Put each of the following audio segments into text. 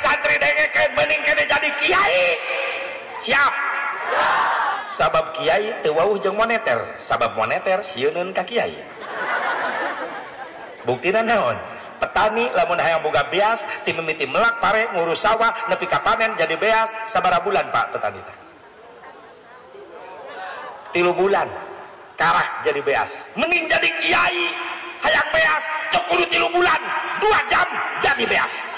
santri dengeken mending kene jadi kiai. Siap. Sabab kiai teu wauh jeung moneter. Sabab moneter sieun ka kiai. Buktina naon? Petani lamun hayang boga beas tim mimiti melak pare ngurus sawah nepi ka panen jadi beas sabara bulan Pak petani teh. Tilu bulan karah jadi beas. Mending jadi kiai hayang beas cek tilu bulan dua jam jadi beas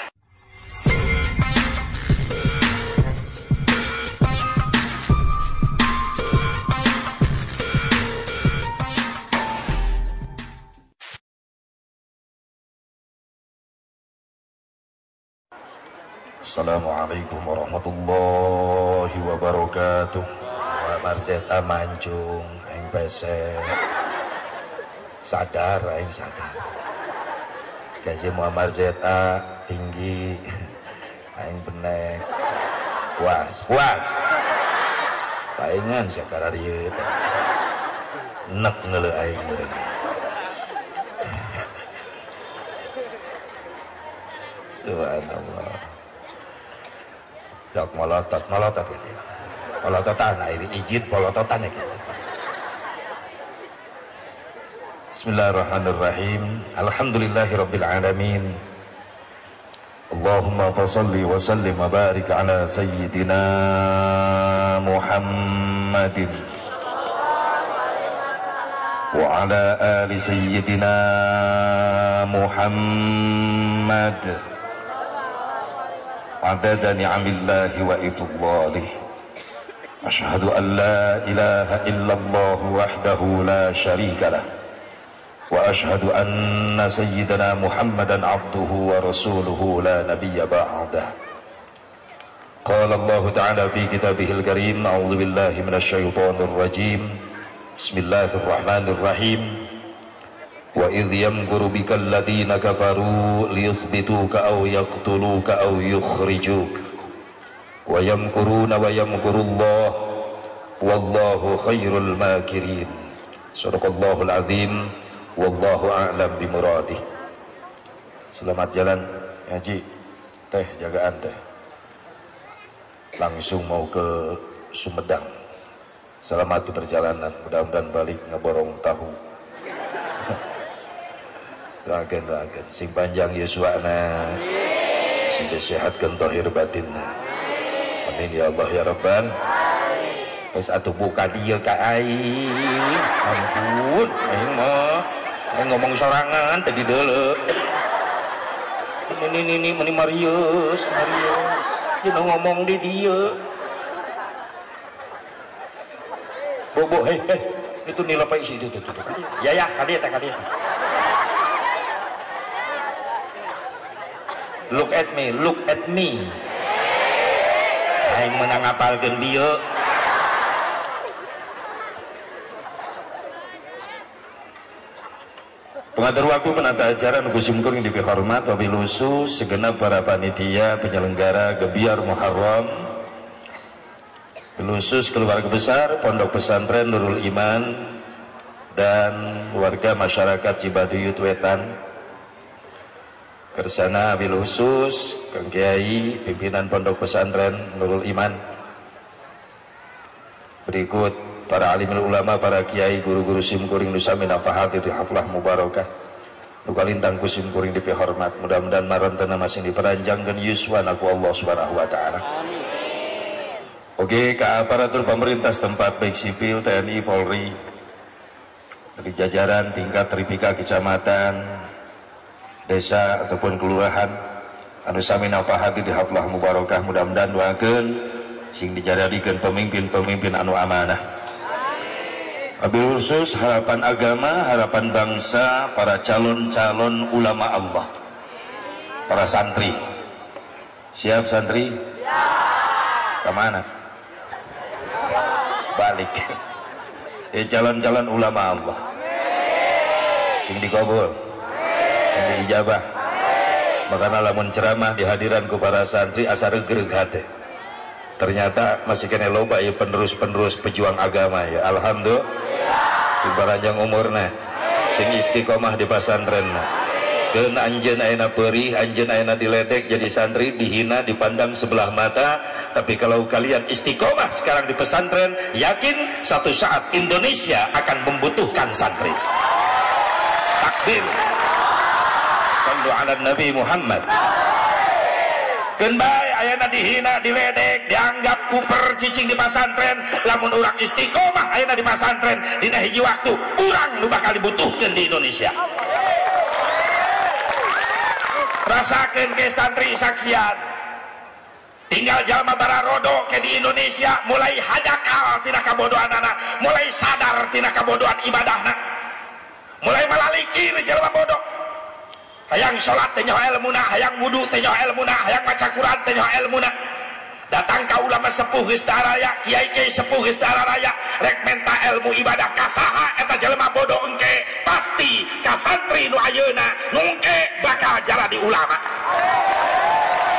Assalamualaikum warahmatullahi wabarakatuh. Marzeta mancung Aing pesek Sadar Aing sadar. Gaji Muhammad Zeta tinggi Aing benek Puas Puas. Paingan sekarang dia Nek ngele Aing Subhanallah Sok molotot, molotot gitu. Molototan, nah ini ijit molototan ya gitu. Bismillahirrahmanirrahim. Alhamdulillahi rabbil alamin. Allahumma fasalli wa sallim wa barik ala sayyidina Muhammadin wa ala ali sayyidina Muhammad عدد نعم الله وإفضاله أشهد أن لا إله إلا الله وحده لا شريك له. وأشهد أن سيدنا محمدا عبده ورسوله لا نبي بعده. قال الله تعالى في كتابه الكريم أعوذ بالله من الشيطان الرجيم. بسم الله الرحمن الرحيم. وإذ يمكر بك الذين كفروا ليثبتوك أو يقتلوك أو يخرجوك ويمكرون ويمكر الله والله خير الماكرين صدق الله العظيم والله أعلم بمراده Selamat jalan ngaji teh jagaan teh langsung mau ke Sumedang selamat di perjalanan mudah-mudahan balik ngeborong tahu doakan doakan. Sing panjang Yuswana sing disehatkan tohir batinna amin ya Allah ya Rabban. Terus atuh buka dia ka aing ampun. Aing mah aing ngomong sorangan tadi dulu. Ini ini ini ini Marius Marius. Dia ngomong di dia. Bobo hei hei. Itu nilai isi itu itu itu ya ya kali ya kali ya look at me look at me. Aing menang apalkeun dia Pengatur waktu penata acara Nugus Simkuring di hormat wabil lusu segenap para panitia penyelenggara Gebiar Muharram. Khusus keluarga besar Pondok Pesantren Nurul Iman dan warga masyarakat Cibaduyut Wetan Kersana wabil khusus Kang Kiai pimpinan Pondok Pesantren Nurul Iman berikut para alim ulama, para kiai, guru-guru simkuring nusa minafahati di haflah mubarakah. Nukalintang ku simkuring di hormat. Mudah-mudahan marantana masih diperanjangkan yuswan aku Allah subhanahu wa ta'ala. Oke, ke aparatur pemerintah setempat baik sipil, TNI, Polri, dari jajaran tingkat tripika kecamatan, desa ataupun kelurahan, anu sami nafahati di haflah mubarakah mudah-mudahan doakeun sing dijadikan pemimpin-pemimpin anu amanah. Abil khusus harapan agama, harapan bangsa, para calon-calon ulama Allah. Para santri. Siap santri? Ya. Ke mana? Balik. Eh calon-calon ulama Allah. Sing dikabul. Diijabah. Makanya lamun ceramah di hadiran ku para santri asar gereg hati ternyata masih kena loba ya penerus-penerus pejuang agama ya alhamdulillah di baranjang umurna sing istiqomah di pesantren Ken anjen aina perih, anjen aina diledek jadi santri, dihina, dipandang sebelah mata. Tapi kalau kalian istiqomah sekarang di pesantren, yakin satu saat Indonesia akan membutuhkan santri. Takbir. Sallu ala Nabi Muhammad. Kenbai ayana dihina, diledek, dianggap kuper cicing di pesantren, lamun orang istiqomah ayana di pesantren, dina hiji waktu, orang nu bakal dibutuhkan di Indonesia. Rasakan ke santri saksian. Tinggal jalma rodo ke di Indonesia mulai hajakal tina kabodohan anak, mulai sadar tina kabodohan ibadahna. Mulai malalikir jalma bodoh hayang sholat tenyoh ilmuna hayang wudhu tenyoh ilmuna hayang baca Quran tenyoh ilmuna datang ke ulama sepuh raya kiai kiai sepuh raya rek menta ilmu ibadah kasaha eta jelema bodoh engke. Pasti kasantri nu ayeuna nungke bakal jalan di ulama.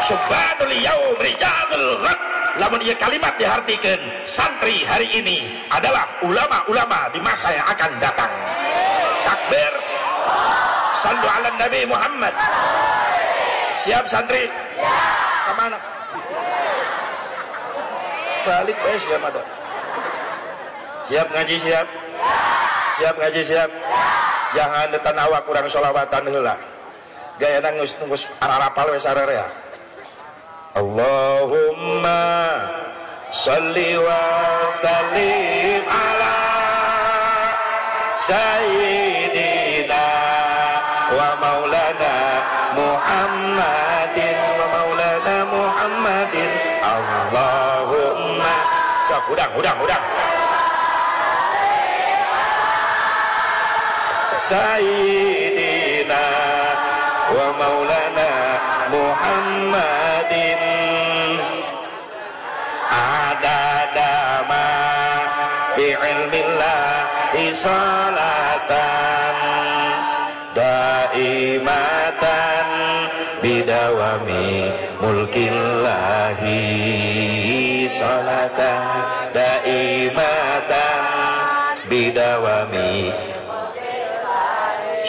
Subhanul yaum rijalul ghad. Lamun ia kalimat dihartikan santri hari ini adalah ulama-ulama di masa yang akan datang. Takbir Sallu ala Nabi Muhammad. Siap santri? Siap. Ke mana? Balik eh siap ada. Siap ngaji siap? Siap ngaji siap? Jangan detan awak kurang solawatan heula. Gaya nangis nunggus ararapal wes ararea. Allahumma salli wa sallim ala sayyidina wa maulana Muhammadin wa maulana Muhammadin. Allahumma. Sok udang udang Sayyidina wa maulana Muhammadin. Adadama fi ilmillah daimatan bidawami mulkillahi. Salatan daimatan bidawami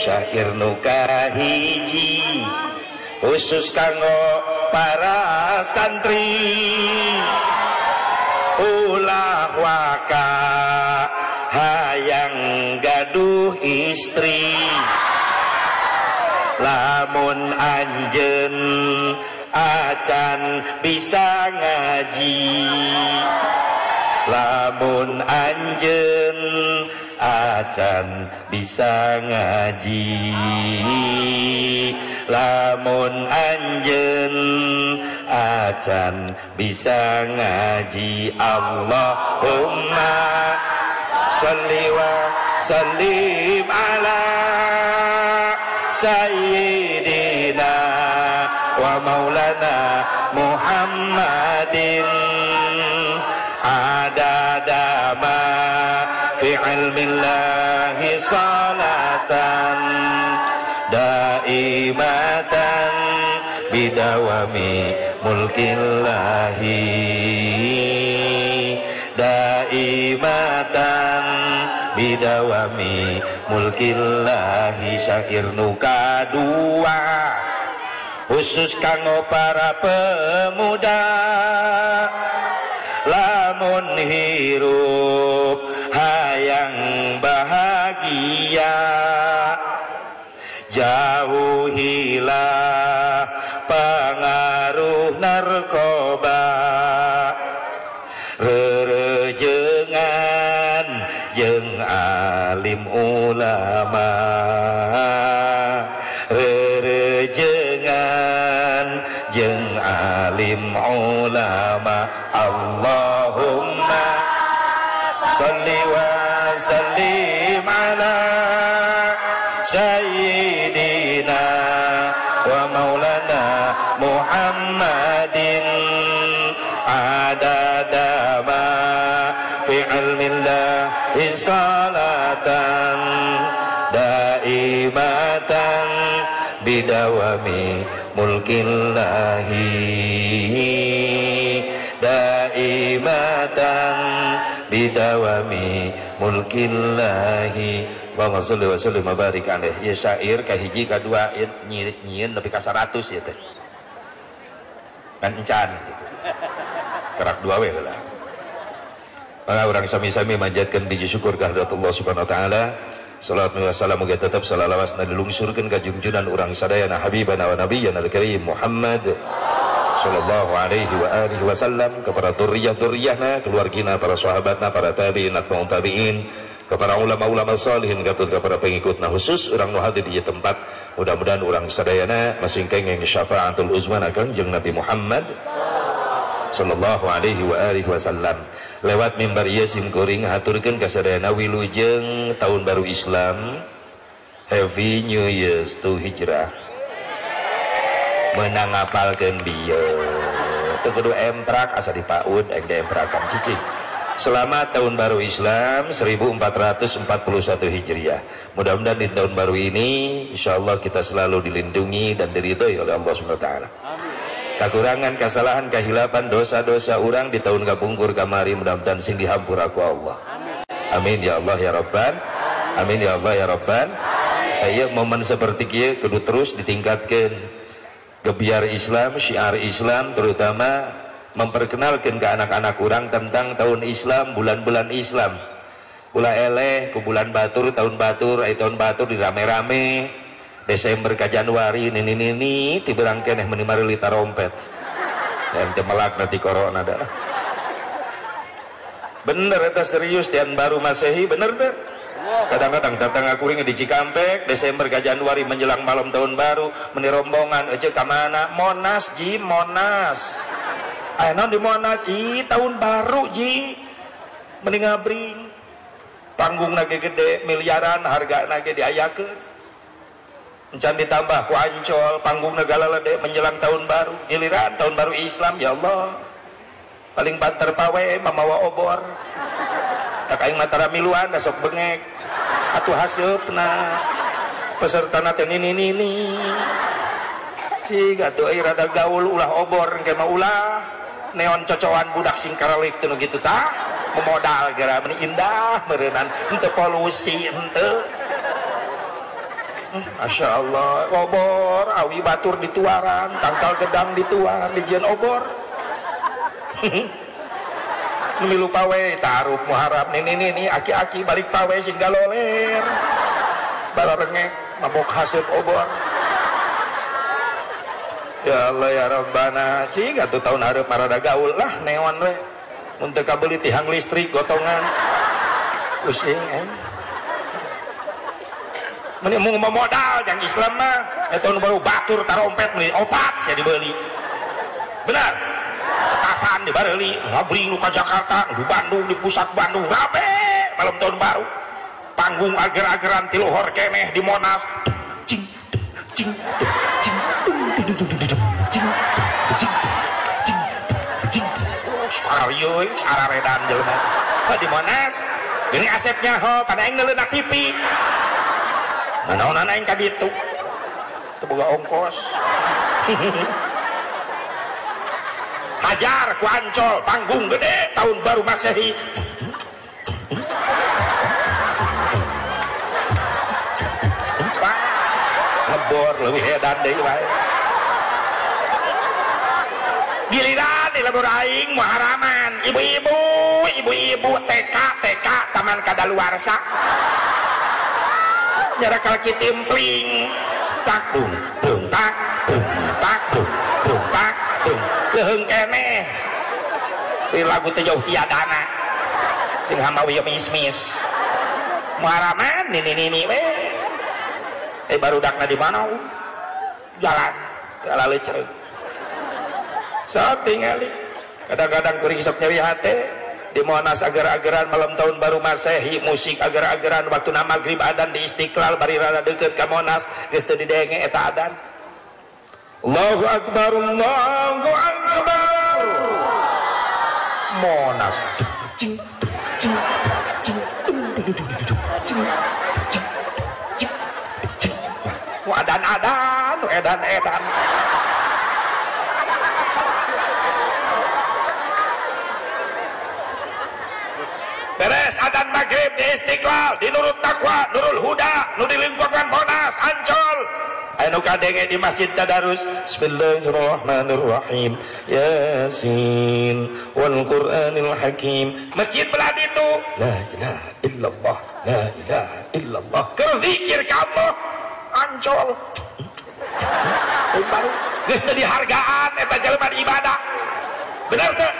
syakir nuka hiji khusus kanggo para santri. Ulah waka hayang gaduh istri lamun anjen acan bisa ngaji. Lamun anjen acan bisa ngaji. Lamun anjen acan bisa ngaji. Allahumma salli wa sallim ala سيدنا ومولانا محمد عدد ما في علم الله صلاة دائمة بدوام ملك الله دائمة bidawami mulkillahi syakir nuka dua. Khusus kanggo para pemuda lamun hirup hayang bahagia. Jauhilah pengaruh narkoba ulama. Rerejengan jeng alim ulama. Allahumma bidawami mulkillahi. Daimatan bidawami mulkillahi. Wa salli wa sallim barik alaih. Ya syair kahiji kadua nyieun nepi ka 100 ya teh. Kan encan gitu. Kerak dua we lah. Maka orang sami-sami manjatkan biji syukur kehadirat Allah subhanahu wa ta'ala Salat wa salam muga tetap salalawas na dilungsurkeun ka junjunan urang sadayana habibana wa nabiyyana al-karim Muhammad sallallahu alaihi wa alihi wasallam kepada duriyah-duriyahna keluargina para sahabatna para tabi'in atau tabi'in kepada ulama-ulama salihin gatun kepada pengikutna khusus orang nu hadir di tempat. Mudah-mudahan orang sadayana masing kenging syafaatul uzman akan jeung Nabi Muhammad sallallahu alaihi wa alihi wasallam lewat mimbar ieu sim kuring haturkeun ka sadayana wilujeng tahun baru Islam Happy New Year to Hijrah menang ngapalkeun bieu teu kudu emprak asa dipaud eng diemprakan cicing Selamat tahun baru Islam 1441 Hijriah. Mudah-mudahan di tahun baru ini insya Allah kita selalu dilindungi dan diridhoi oleh Allah wa taala. Kekurangan, kesalahan, kehilapan, dosa-dosa orang di tahun kapungkur kamari mudah-mudahan sing dihampur aku Allah. Amin ya Allah ya Rabban. Amin ya Allah ya Rabban. Ayo momen seperti kia kudu terus ditingkatkan gebiar Islam, syiar Islam terutama memperkenalkan ke anak-anak kurang tentang tahun Islam, bulan-bulan Islam. Pula eleh, ke bulan batur, tahun batur, ay tahun batur di rame-rame. Desember ke Januari, nini nini, tiberang keneh menimari lita rompet. Dan temelak nanti corona dah. Bener itu serius tian baru masehi, bener deh. Kadang-kadang datang aku ringi di Cikampek, Desember ke Januari menjelang malam tahun baru, menirombongan, aja ke mana? Monas, Ji, Monas. Ayo di Monas, i tahun baru ji, mending ngabring. Panggung nage gede, miliaran, harga nage diayakeun. Encan ditambah ku ancol, panggung negara lede menjelang tahun baru. Giliran tahun baru Islam, ya Allah. Paling banter pawe, mamawa obor. Tak aing matara miluan, dasok bengek. Atuh haseup na. Peserta nate nini nini. Cik, atuh ai rada gaul ulah obor, engke mah ulah neon cocokan budak singkaralik tenu gitu ta memodal gara meni indah merenan ente polusi ente Masya Allah. Obor awi batur dituaran tangkal gedang dituar dijian obor. Milu pawe taruh muharap ini ini ini aki-aki balik pawe sehingga loler balarengek mabok hasil obor. Ya Allah ya Rabbana. Cing atuh tahun hareup marada gaul. Lah neon we. Untuk kabeli tihang listrik gotongan. Pusing eh Meni mau modal yang Islam mah ya tahun baru batur tarompet nih opat saya dibeli benar petasan dibeli ngabring lu ke Jakarta di Bandung di pusat Bandung rabe malam tahun baru panggung agar-agaran tiluhor keneh di Monas cing cing cing Sarayeuy, sararedan jelema. Oh, di Monas. Ini asepnya ho, pada aing ngeleunak TV. Nanaonan aing ka ditu. Teu boga ongkos. Hajar ku Ancol, panggung gede tahun baru Masehi. Lebor lebih edan deui wae. giliran di lebur aing muharaman ibu-ibu ibu-ibu TK TK taman kadaluarsa nyara kalki timpling tak dung dung tak dung tak dung dung tak dung leheung kene. Di lagu teh jauh tiadana jeung hamawi mismis muharaman nini nini we. Eh baru dakna di mana jalan jalan leceh. Saat tingali kadang-kadang kuring sok nyari hati di Monas agar-agaran malam tahun baru Masehi musik agar-agaran waktu nama maghrib adan di Istiqlal bari rada deket ke Monas geus teu didenge eta adan Allahu akbar Allahu akbar Monas cing cing cing cing cing adan-adan edan-edan beres adan maghrib di Istiqlal di Taqwa Nurul Huda nu di lingkungan Monas Ancol. Anu kadenge di Masjid Tadarus. Bismillahirrahmanirrahim. Yasin wal Qur'anil Hakim. Masjid belah itu. La ilaha illallah La ilaha illallah. Keur zikir ka Allah Ancol. Baru geus dihargaan eta ibadah benar teh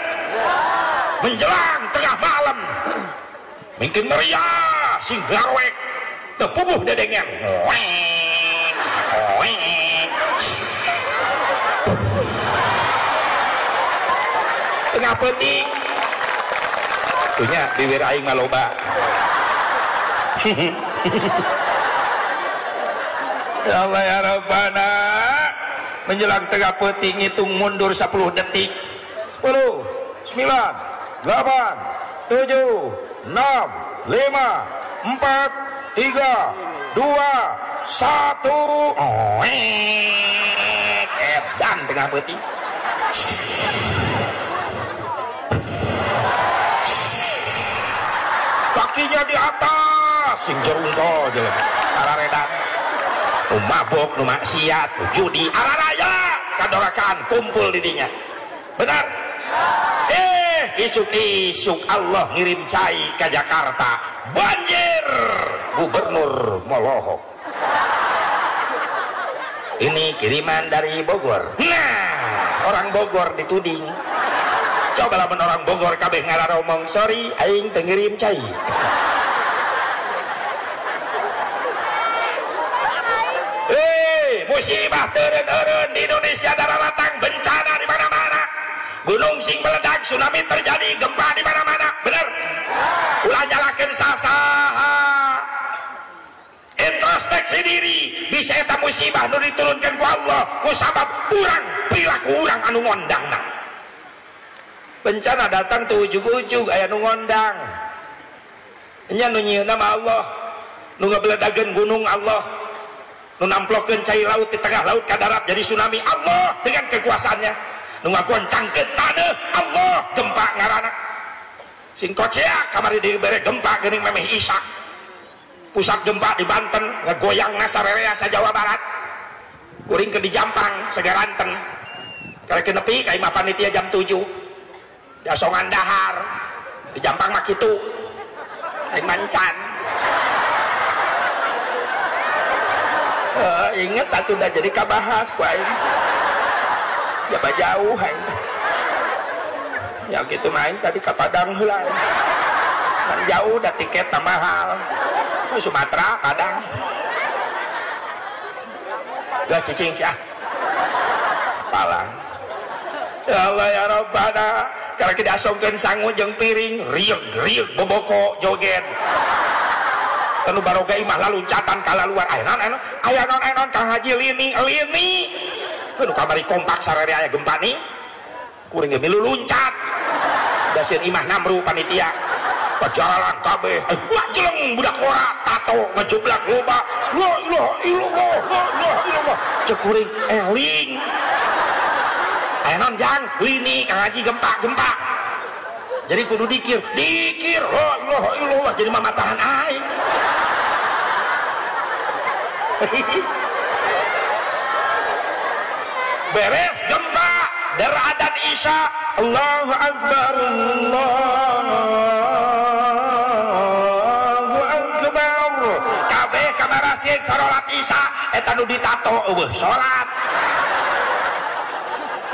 menjelang tengah malam. Mungkin meriah sing garwek. Tepubuh dedengan tengah peting punya bibir aing maloba. Ya Allah ya Rabbana. Menjelang tengah peting itu mundur 10 detik 10 9 8 7 6 5 4 3 2 1 oh edan tengah peting kakinya di atas sing jerungko jelema araredan nu mabok nu judi araraya kadorakan kumpul didinya benar eh isuk-isuk Allah ngirim cai ke Jakarta. Banjir! Gubernur molohok ini kiriman dari Bogor. Nah orang Bogor dituding. Coba lamun orang Bogor kabeh ngomong sorry aing tengirim cai. Eh, musibah turun-turun di Indonesia darah latang bencana gunung sing meledak tsunami terjadi gempa di mana-mana. Benar? Ulah nyalakan sasaha. Introspeksi diri. Bisa eta musibah nu diturunkan ku Allah. Ku sabab urang perilaku urang anu ngondang bencana datang tuh ujug-ujug aya nu ngondang. Nya nu nama Allah. Nu ngabeledageun gunung Allah. Nu namplokeun cai laut di tengah laut ka darat jadi tsunami Allah dengan kekuasaannya ngagoncang ke tanah Allah gempa ngarana sing kocea kamari dibere gempa geuning memeh Isa pusat gempa di Banten ngegoyang ngasarerea sa Jawa Barat. Kuring ke di Jampang segaranten kare nepi ka imah panitia jam 7 dasongan dahar. Di Jampang mah kitu aing mancan. Uh, inget atuh udah jadi kabahas ku ya jauh ya gitu main tadi ke Padang heula kan jauh dah tiket mahal Sumatera Padang gak cicing sih ah palang ya Allah ya Rabbana karena kita asongkan sangu jeng piring riuk riuk boboko joget kanu baroga imah lalu catan kala luar ayanon ayanon ayanon ayanon kang haji lini lini Kudu kamari kompak sarere aya gempa nih. Kuring ge milu luncat. Dasieun imah namru panitia. Pajaralan kabeh. Eh, gua jeleng budak ora tato ngejublak loba. La ilaha illallah. La ilaha illallah. Cek kuring eling. Aya non jang lini kang haji gempa-gempa. Jadi kudu dikir, dikir. La ilaha illallah jadi mamatahan aing. beres gempa deradat Isya. Allahu Akbar Allahu Akbar. Kabeh salat Isya. Eta nu ditato eueuh salat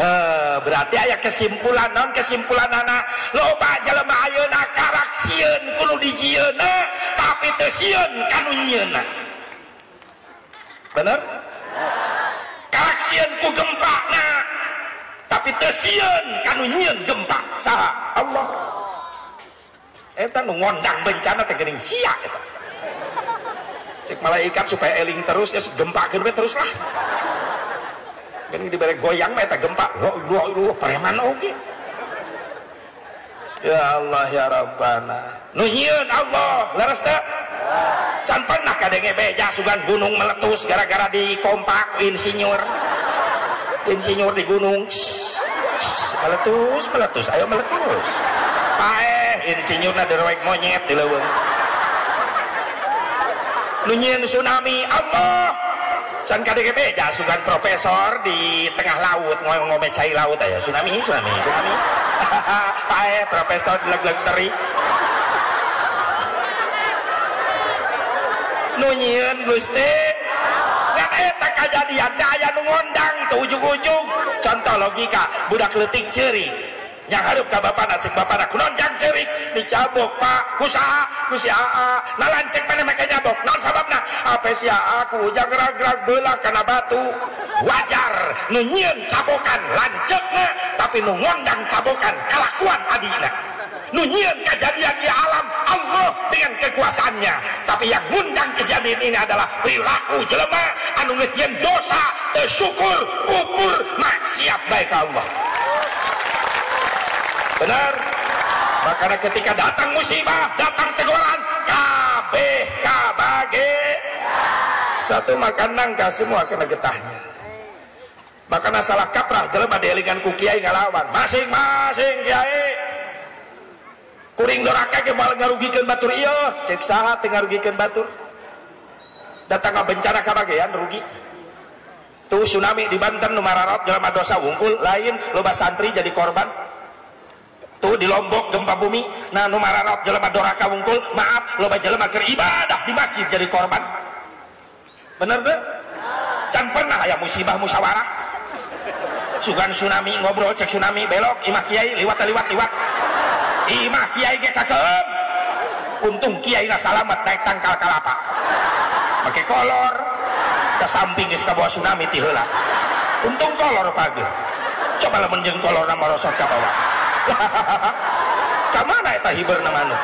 Eh, berarti aya kesimpulan non kesimpulan anak loba jelema ayeuna karak sieun kudu dijieuna tapi teu sieun kanu bener kaksian ku gempa nah tapi tesian kanu nyian gempa saha. Allah. Eta nu ngondang bencana teh geuning sia eta. Cek malaikat supaya eling terus ya gempa keur terus lah geuning dibere goyang mah eta gempa lo lo lo preman oge. Ya Allah ya Rabbana. Nu Allah. Teh can pernah kadenge beja sugan gunung meletus gara-gara di kompak insinyur. Insinyur di gunung meletus meletus ayo meletus. Paeh insinyur na derwek monyet di leuweung. Nunyian tsunami Allah can kadege beja sugan profesor di tengah laut ngomong cai laut aja tsunami tsunami tsunami. Pae profesor leg-leg teri nunyian Gusti. Ngan eta kejadian daya nu ngondang tuh ujung-ujung. Contoh logika budak letik ceri. Yang harup ka bapak cek bapak kunonjang cerik dicabok pak. Kusaha kusi aa lancek mana mereka nyabok non sababna apa si aku jangan gerak-gerak belah karena batu. Wajar. Nunyian cabokan lanceknya tapi nungondang cabokan kelakuan adina nunyian kejadian di alam Allah dengan kekuasaannya. Tapi yang ngundang kejadian ini adalah perilaku jelema anu ngetian dosa tersyukur kufur maksiat baik Allah. Benar? Makanya ketika datang musibah datang teguran kabeh kabage satu makan nangka semua kena getahnya. Makanya salah kaprah jelema dielingan ku kiai ngalawan. Masing-masing kiai kuring doraka ke mal ngarugikan batur. Iya cek saha teu ngarugikan batur. Datang ke bencana kabagean rugi. Tuh tsunami di Banten nu mararot jelema dosa wungkul. Lain loba santri jadi korban. Tuh di Lombok gempa bumi. Nah nu mararot jelema doraka wungkul. Maaf loba jelema keur ibadah di masjid jadi korban. Bener tuh can pernah aya musibah musyawarah? Sugan tsunami ngobrol cek tsunami belok imah kiai liwat liwat liwat imah kiai ge kakeum untung kiai na salamet naik tangkal kalapa pakai kolor. Ke samping geus kabawa tsunami ti untung kolor pagi coba lah menjeng kolor nama rosot ka bawah. Ka mana eta hiberna manu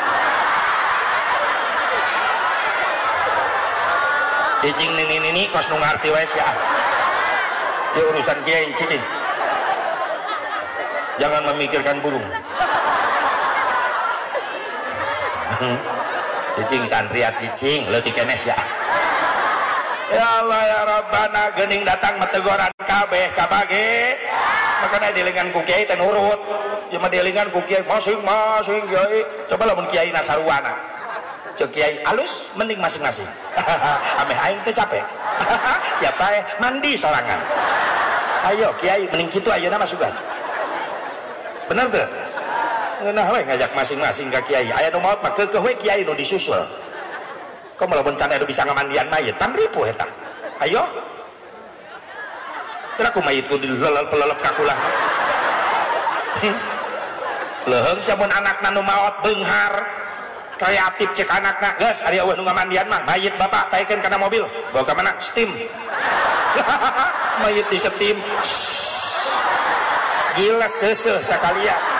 cicing nini nini kos nu ngarti wae sia. Di urusan kiai cicing. Jangan memikirkan burung cicing santriat cicing. Leutik kenes ya. Ya Allah ya Rabbana gening datang metegoran kabeh kabage. Makanya dilingan ku kiai teh nurut. Cuma dilingan ku kiai masing-masing kiai. Coba lamun kiai nasaruana. Cek kiai alus mending masing-masing. Ameh aing teh capek. Siapa ya mandi sorangan. Ayo kiai mending kitu ayeuna masukan bener tuh nah we ngajak masing-masing ke kiai. Aya nu maot mah keukeuh we kiai nu disusul. Kok malah bencana itu bisa ngamandian mayit? Tan ribu eta ayo. Kira aku mayitku dilelep pelelep kakulah leheng sabun anak nanu maot beunghar kreatif cek anakna geus ari eueuh nu ngamandian mah mayit bapak taikeun kana mobil. Bawa ka mana? Steam. Mayit di steam gila seuseuh sakalian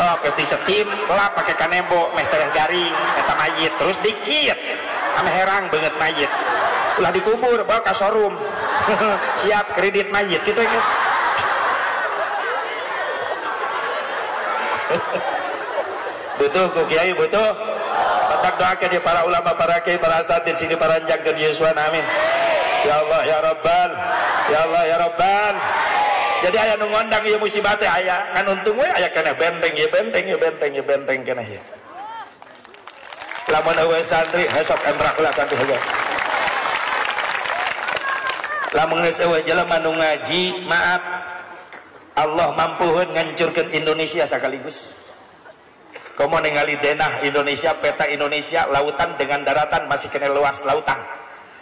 oh pasti setim lah pakai kanebo meh teh garing eta mayit. Terus dikit ame herang banget mayit. Ulah dikubur bawa ke showroom siap kredit mayit gitu ya butuh ku kiai butuh. Tetap doakan di para ulama para kiai para asatid sini para jangkeun Yesuan amin. Ya Allah ya Rabbal. Ya Allah ya Rabbal jadi ayah nu ngondang ieu musibah teh aya kan untung we aya kana benteng ya benteng ya benteng ya benteng kana ya lamun eueuh santri hesok entrak lah santri heula lamun geus eueuh jelema nu ngaji maaf Allah mampuhun ngancurkeun Indonesia sekaligus Komo ningali denah Indonesia, peta Indonesia, lautan dengan daratan masih kena luas lautan.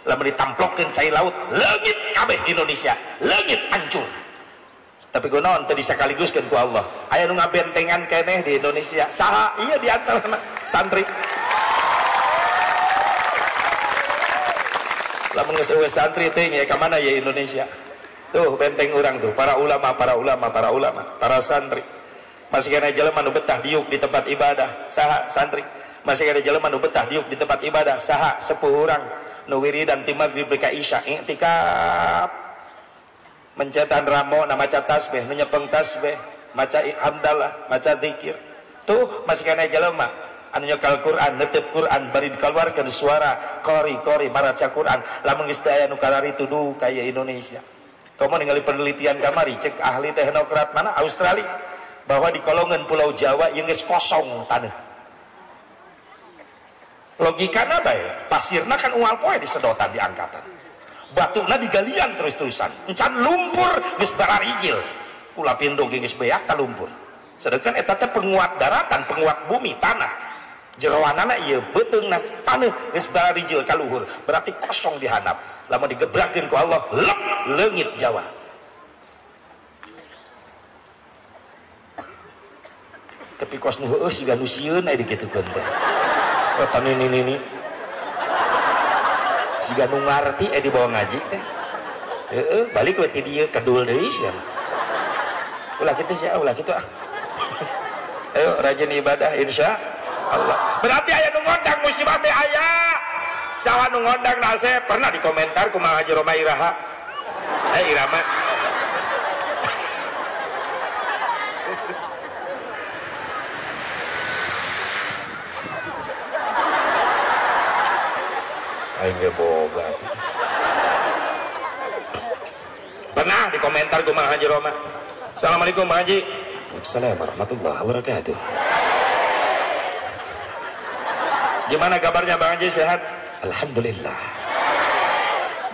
Lamun ditamplokeun cai laut, leungit kabeh Indonesia, leungit hancur. Tapi kunaon teu disakaliguskeun ku Allah. Aya nu ngabentengan keneh di Indonesia. Saha? Iya di antara santri. Lamun geus eueuh santri teh nya ka mana ya Indonesia? Tuh benteng orang tuh, para ulama, para ulama, para ulama, para santri. Masih kena jelema nu betah diuk di tempat ibadah, saha santri. Masih kena jelema nu betah diuk di tempat ibadah, saha sepuh urang nu wiridan ti maghrib ka isya iktikaf mencetan ramo na maca tasbih nu nyepeng tasbih maca hamdalah maca zikir. Tuh masih kena jelema anu nyekal Quran netep Quran bari dikeluarkeun suara kori kori maraca Quran. Lamun geus aya nu kalari tuduh kaya Indonesia. Kamu ningali penelitian kamari cek ahli teknokrat mana? Australia. Bahwa di kolongan pulau Jawa yang geus kosong tanah. Logika nada ya pasirna kan ual poe di sedotan di angkatan batuna digalian terus-terusan. Encan lumpur geus bararijil ulah pindo geus beak ka lumpur. Sedangkan eta teh penguat daratan penguat bumi tanah. Jeroanana ieu beuteung nas taneuh geus bararijil ka luhur. Berarti kosong dihanap lama digebrakeun ku Allah lep leungit Jawa. Tapi kos nu heueuh siga nu sieun aya digitukeun teh. Kota ini ini jika nu ngarti eh dibawa ngaji teh eh balik ke ti dia kedul deui sia ulah kitu sia ulah kitu ah. Ayo rajin ibadah insya Allah. Berarti aya nu ngondang musibah teh aya saha nu ngondang nase pernah dikomentar kumaha Haji Roma Iraha eh Irama aing ge boga pernah di komentar gue Haji Roma? Assalamualaikum Bang Haji. Assalamualaikum warahmatullahi wabarakatuh. Gimana kabarnya Bang Haji? Sehat? Alhamdulillah.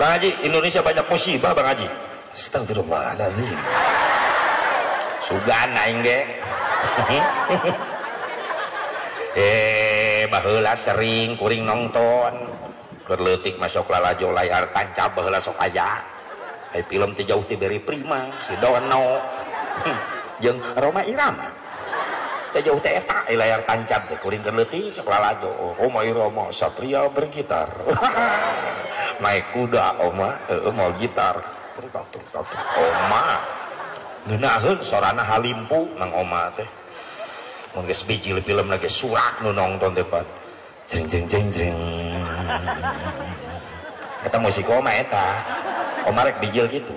Bang Haji Indonesia banyak musibah Bang Haji. Astagfirullahaladzim Sugan aing ge. Eh baheula sering kuring nonton kerletik masuk lalajo layar tancap baheula sok aya ai film teh jauh teh beri prima si Dono. Jeung Roma Irama. Teh jauh teh eta layar tancap teh kuring kerletik sok lalajo. Oh, Roma Irama satria bergitar. Naik kuda oma heeh mau gitar. Oma. Ngeunaheun sorana halimpu nang oma teh. Mun geus biji film lagi surak nu nonton teh jeng jeng jeng jeng. Eta musik oma eta. Oma bijil gitu.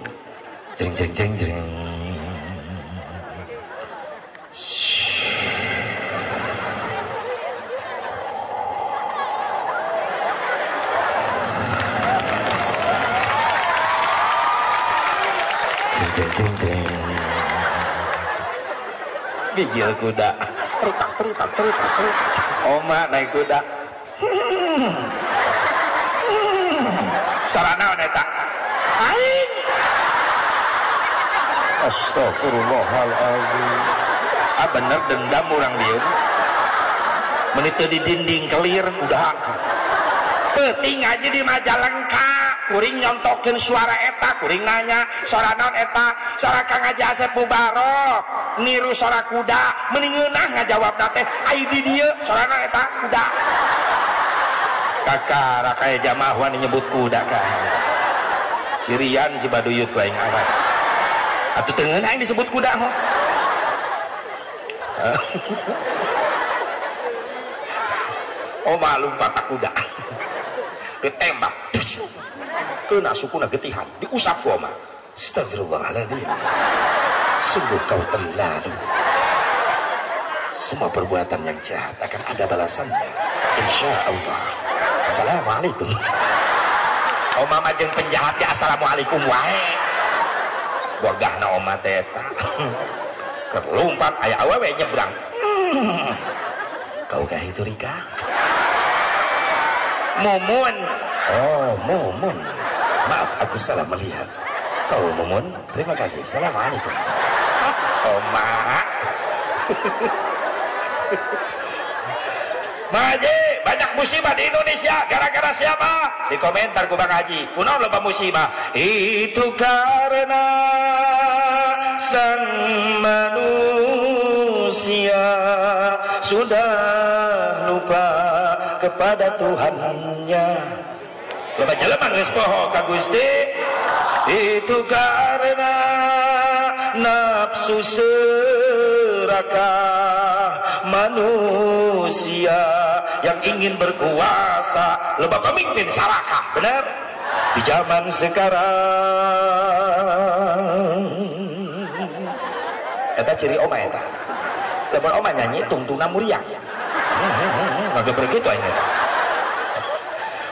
Jeng jeng jeng jeng. Jeng jeng terutak terutak terutak terutak oma naik kuda. Sarana eta aing Astagfirullahaladzim ah bener dendam orang dia menit di dinding kelir udah. Penting aja di majalengka kuring nyontokin suara eta kuring nanya suara non eta suara kang aja asep bubarok niru sora kuda meningah ngajawab nate. ID dia sorana eta kuda. Kakak rakai jamaahwan nyebut kuda kah cirian cibaduyut lain awas. Atau tengen yang disebut kuda ho. Oh malu patah kuda. Ketembak kena suku na getihan diusap goma astagfirullahaladzim sungguh kau terlalu semua perbuatan yang jahat akan ada balasannya. Insya Allah. Assalamualaikum. Oma majeng penjahat ya assalamualaikum wae. Na oma teta kelumpat ayah awewe nyebrang. Hmm. kau kah itu Rika Mumun. Oh Mumun. Maaf aku salah melihat. Kau Mumun? Terima kasih. Assalamualaikum oma Maji, banyak musibah di Indonesia gara-gara siapa? Di komentar ku Bang Haji. Kuno lupa musibah. Itu karena sang manusia sudah lupa kepada Tuhannya. Lupa jeleman geus poho ka Gusti. Itu karena nafsu serakah manusia yang ingin berkuasa. Lebah pemimpin sarakah benar? Di zaman sekarang. Eta ciri oma eta. Lebar oma nyanyi tungtuna muriang nggak begitu ini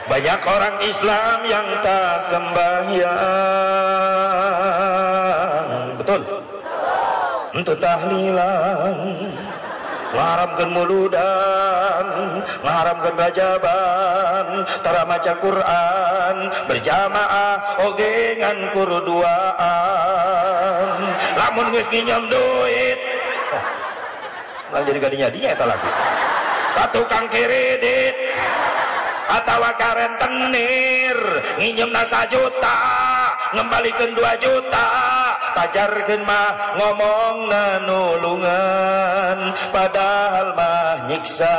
banyak orang Islam yang tak sembahyang. Betul untuk tahlilan. Ngaharamkeun muludan ngaharamkeun rajaban. Tara maca Quran berjamaah oge ngan kurduaan lamun geus nginjem duit. Lah jadi gadinya dia eta lagi. Ka tukang kredit atawa karen tenir nginjem nasa juta ngembalikan dua juta pajarkan mah ngomong nulungan padahal mah nyiksa.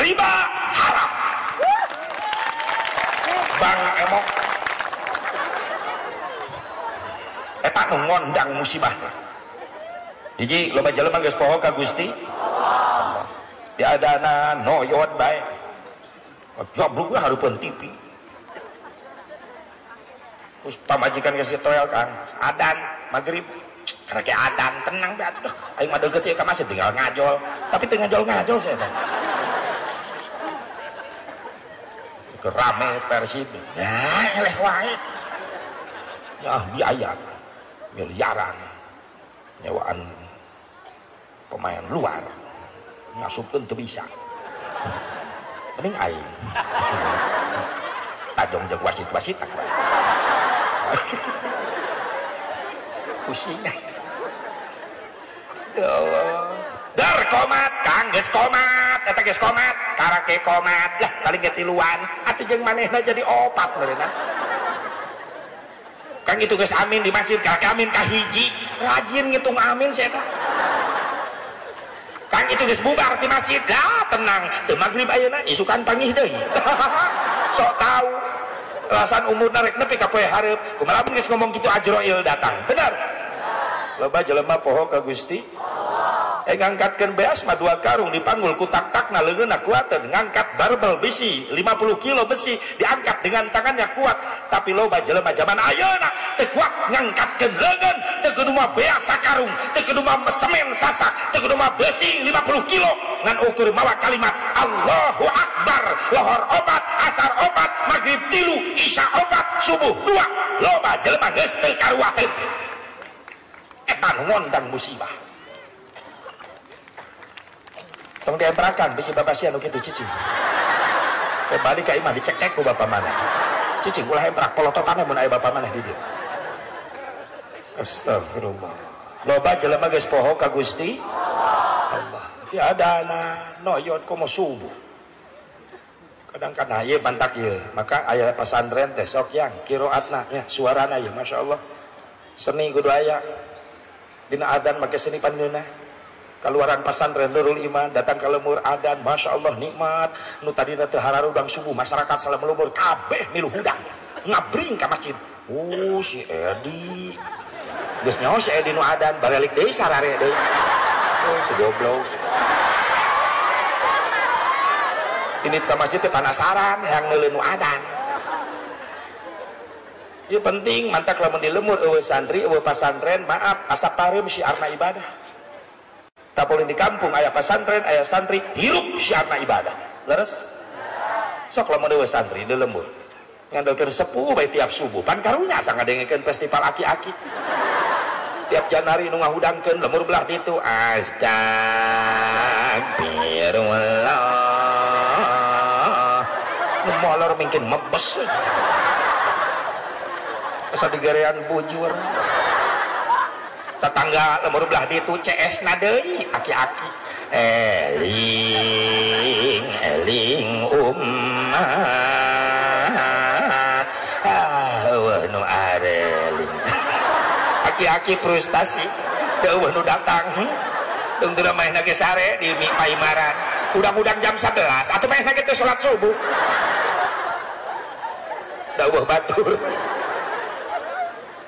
Riba haram. Bang emok eta nu ngondang musibah. Hiji loba jelema geus poho ka Gusti. Di adana noyot bae. Joblok gue harupan TV terus pamajikan kasih toel kan adan maghrib. Karena kayak adan tenang be atuh aing mah deukeut masih tinggal ngajol. Tapi teu ngajol ngajol saya kerame persib ya eleh wae. Ya biaya miliaran. Nyewaan pemain luar. Ngasupkeun teu bisa. Mending aing. Tajong jeung wasit-wasit aku pusing. Ya Allah. Dar komat. Kang geus komat. Eta geus komat. Karake komat. Lah paling ge tiluan. Atuh jeung manehna jadi opat meureunna. Kang itu geus amin di masjid. Amin ka hiji. Rajin ngitung amin saya eta. Kang itu geus bubar di masjid. Lah tenang. Teu magrib ayeuna isukan pangih deui. Sok tahu alasan umur narik nepi ka poe hareup kumaha ngomong kitu Ajroil datang. Benar? Loba jelema poho ka Gusti eh ngangkatkeun beas mah dua karung dipanggul ku tak-takna leungeunna kuateun. Ngangkat barbel besi 50 kilo besi diangkat dengan tangannya kuat. Tapi loba jelema zaman ayeuna teu kuat ngangkatkeun leungeun. Teu kudu mah beas sakarung teu kudu mah semen sasak teu kudu besi 50 kilo. Ngan ukur mawa kalimat Allahu Akbar lohor obat asar obat maghrib tilu isya obat subuh dua. Loba jelema geus teu karuateun. Eta ngondang musibah tong diemprakan bisi bapak sia nu kitu cicing teh balik ka imah dicekek ku bapak mana. Cicing ulah emprak polotokannya mun aya bapak mana di dieu astagfirullah. Loba jelema geus poho ka Gusti Allah. Tiada na noyot komo subuh? Kadang-kadang ieu bantak ieu maka aya pesantren teh sok yang kiroatna ya suarana ieu masyaallah seni kudu aya dina adan make seni pandeuna keluaran pesantren Nurul Iman datang ke lemur adan Masya Allah nikmat. Nu tadi teh hararudang subuh masyarakat salam lemur kabeh milu hudang. Ngabring ke masjid. Oh si Edi. Geus nyaho si Edi nu adan balik deui sarare deui. Oh si goblok. Ini ke masjid teh penasaran yang neuleuh nu adan. Ieu penting mantak lamun di lemur eueuh santri eueuh pasantren maaf asa pareum syiarna ibadah tapulin di kampung ayah pesantren ayah santri hirup syiarna ibadah. Leres? Sok lamun dewe santri di lembur. Ngandalkeun sepuh bae tiap subuh. Pan karunya asa ngadengkeun festival aki-aki. Tiap Janari nu ngahudangkeun lemur belah ditu astagfirullah molor mungkin mebes. Asa digarean bujur tetangga lemur belah ditu CS nadei aki-aki. Eling eling ummah ah nu areling aki-aki frustasi. Teu nu datang tung teu main lagi sare di Paimaran udang-udang jam 11 atau main lagi teu salat subuh. Dawuh batur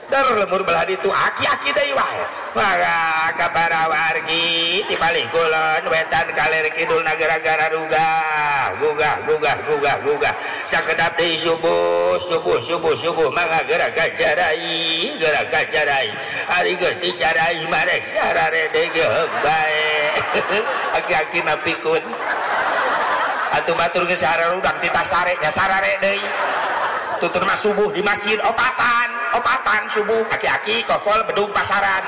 dar lemur belah itu aki-aki deui wae maka kabara wargi di balik kulon wetan kaler kidul nagara-gara rugah gugah gugah gugah gugah. Sakedap deui subuh subuh subuh subuh. Mangga gerak gajarai gerak gajarai ari geus dicarai marek sarare deui geuk bae. Aki-aki napikun atuh batur sararudang ti tasare nya sarare deui tutur mah subuh di masjid opatan opatan subuh aki-aki kokol bedung pasaran.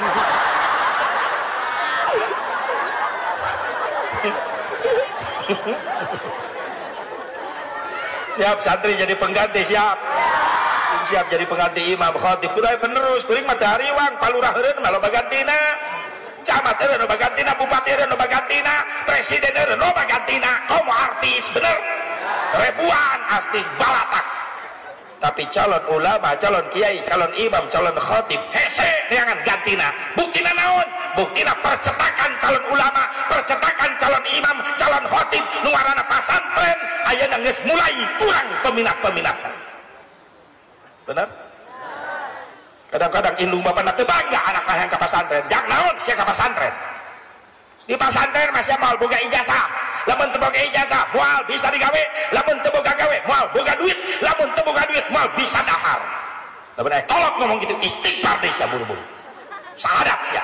Siap santri jadi pengganti siap. Siap jadi pengganti imam khatib. Kudu penerus kuring matahari wang palurah heureun mah loba camat eureun loba gantina bupati eureun loba presiden eureun loba gantina komo artis bener. Ribuan asli balatak tapi calon ulama, calon kiai, calon imam, calon khatib, hese neangan gantina. Buktina naon? Buktina percetakan calon ulama, percetakan calon imam, calon khatib, nuarana pasantren, ayeuna geus mulai kurang peminat-peminat. Benar? Kadang-kadang indung bapak nak bangga anak yang ke pesantren. Jak naon sia ke pesantren. Di pesantren masih mau boga ijazah. Lamun teu boga ijazah, moal bisa digawe. Lamun teu boga gawe, moal boga duit. Lamun teu boga duit, moal bisa dahar. Lamun aya kolot ngomong gitu istighfar deh sia buru-buru. Sahadat sia.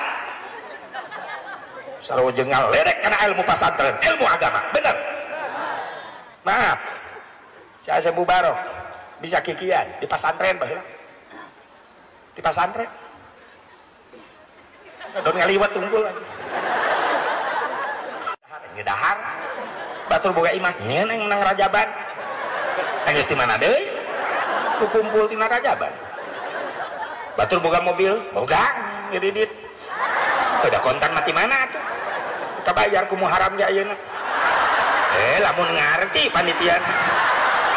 Sarua jengal ledek karena ilmu pesantren, ilmu agama. Bener. Maaf. Saya sembuh baroh. Bisa kikian di pesantren baheula. Di pesantren. Don ngaliwat tunggul lagi. Dahar, batur boga imah nyeneng nang rajaban. Tangis di mana deh? Ku kumpul di rajaban. Batur boga mobil, boga ngedidit. Udah kontan mati mana tuh? Kita bayar kumu haram ya ayeuna. Eh, lamun ngerti panitia.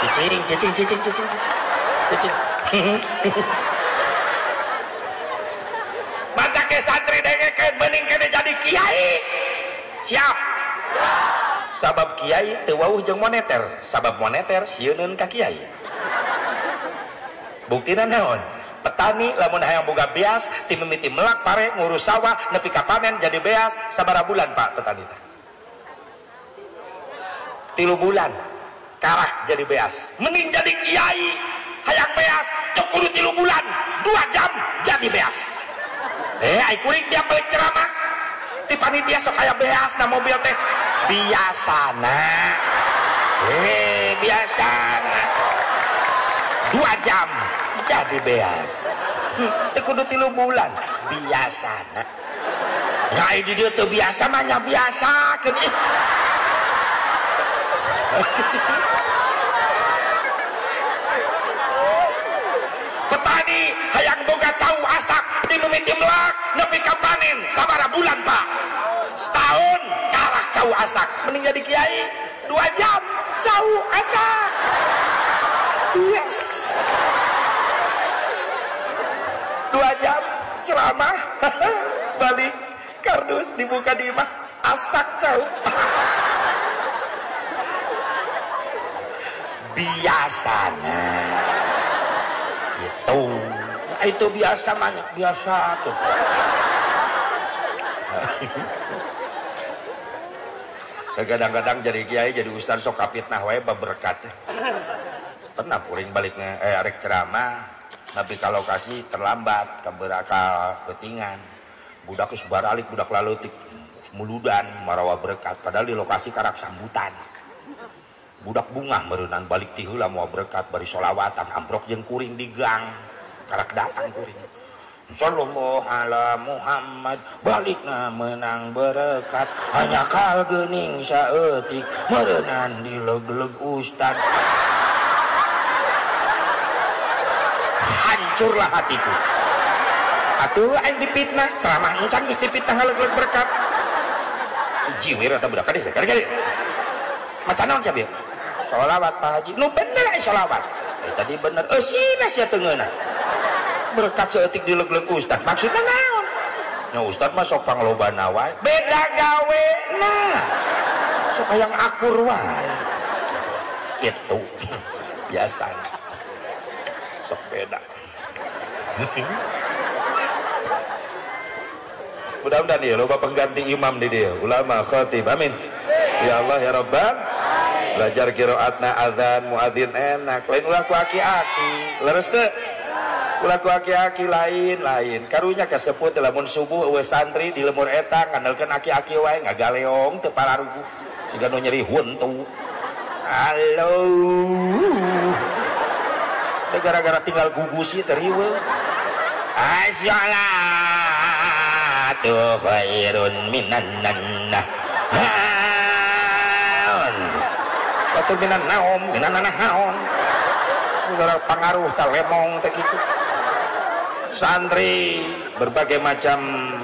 Cicing, cicing, cicing, cicing, cicing. Mata ke santri dengeken mending kena jadi kiai. Siap. Sabab kiai teu wauh jeung moneter, sabab moneter sieunun ka kiai. Buktina naon? Petani lamun hayang boga beas, ti mimiti melak pare ngurus sawah nepi ka panen jadi beas sabaraha bulan Pak petani teh? Tilu bulan. Karah jadi beas. Mending jadi kiai hayang beas kudu tilu bulan, dua jam jadi beas. Eh, ai kuring tiap balik ceramah ti panitia sok beas na mobil teh biasana. Eh biasana. Dua jam jadi beas. Hmm, kudu tilu bulan. Biasana. Nah, di dia tuh biasa mah biasa. Kan petani hayang boga cau asak di mimiti melak nepi ka panen sabara bulan pak setahun kalah cau asak mending jadi kiai dua jam cau asak yes. Dua jam ceramah balik kardus dibuka di imah asak cau biasanya. Itu nah, itu biasa banyak biasa tuh kadang-kadang jadi kiai jadi ustaz sok kapitnah wae berkat. Pernah puring baliknya eh arek ceramah. Tapi kalau kasih terlambat keberakal ketingan. Budak baralik budak lalutik muludan marawa berkat. Padahal di lokasi karak sambutan. Budak bunga merenan balik ti heula mau berkat bari solawatan amprok jeung kuring di gang. Karak datang kuring Sallallahu ala Muhammad. Balikna menang berkat hanya kal gening saeutik merenan di leg-leg ustad. Hancurlah hatiku. Atuh aing dipitnah. Ceramah encan geus dipitnah leg-leg berkat. Jiwir atau budak kade kade macam naon sia Solawat Pak Haji. Nu bener ay solawat. Eh, tadi bener. Eh sina sia teungeuna. Berkat seetik di leg-leg ustad. Maksudnya naon? Ya ustad mah sok panglobana wae. Beda gawe nah. Sok yang akur wae. Itu biasa. Sok beda. Mudah-mudahan ya loba pengganti imam di dia, ulama khatib. Amin. Ya Allah ya Rabbal belajar kiroatna azan muadzin enak lain ulah ku aki-aki leres teh ulah ku aki-aki lain lain. Karunya kesebut lamun subuh eueuh santri di lemur eta ngandalkeun aki-aki wae ngagaleong teu pararugu. Siga nu nyeri huntu halo. Gara-gara tinggal gugusi teriwe asyalatu khairun minan nannah. Atau minan naom minan anak naon pengaruh talemong teh gitu santri berbagai macam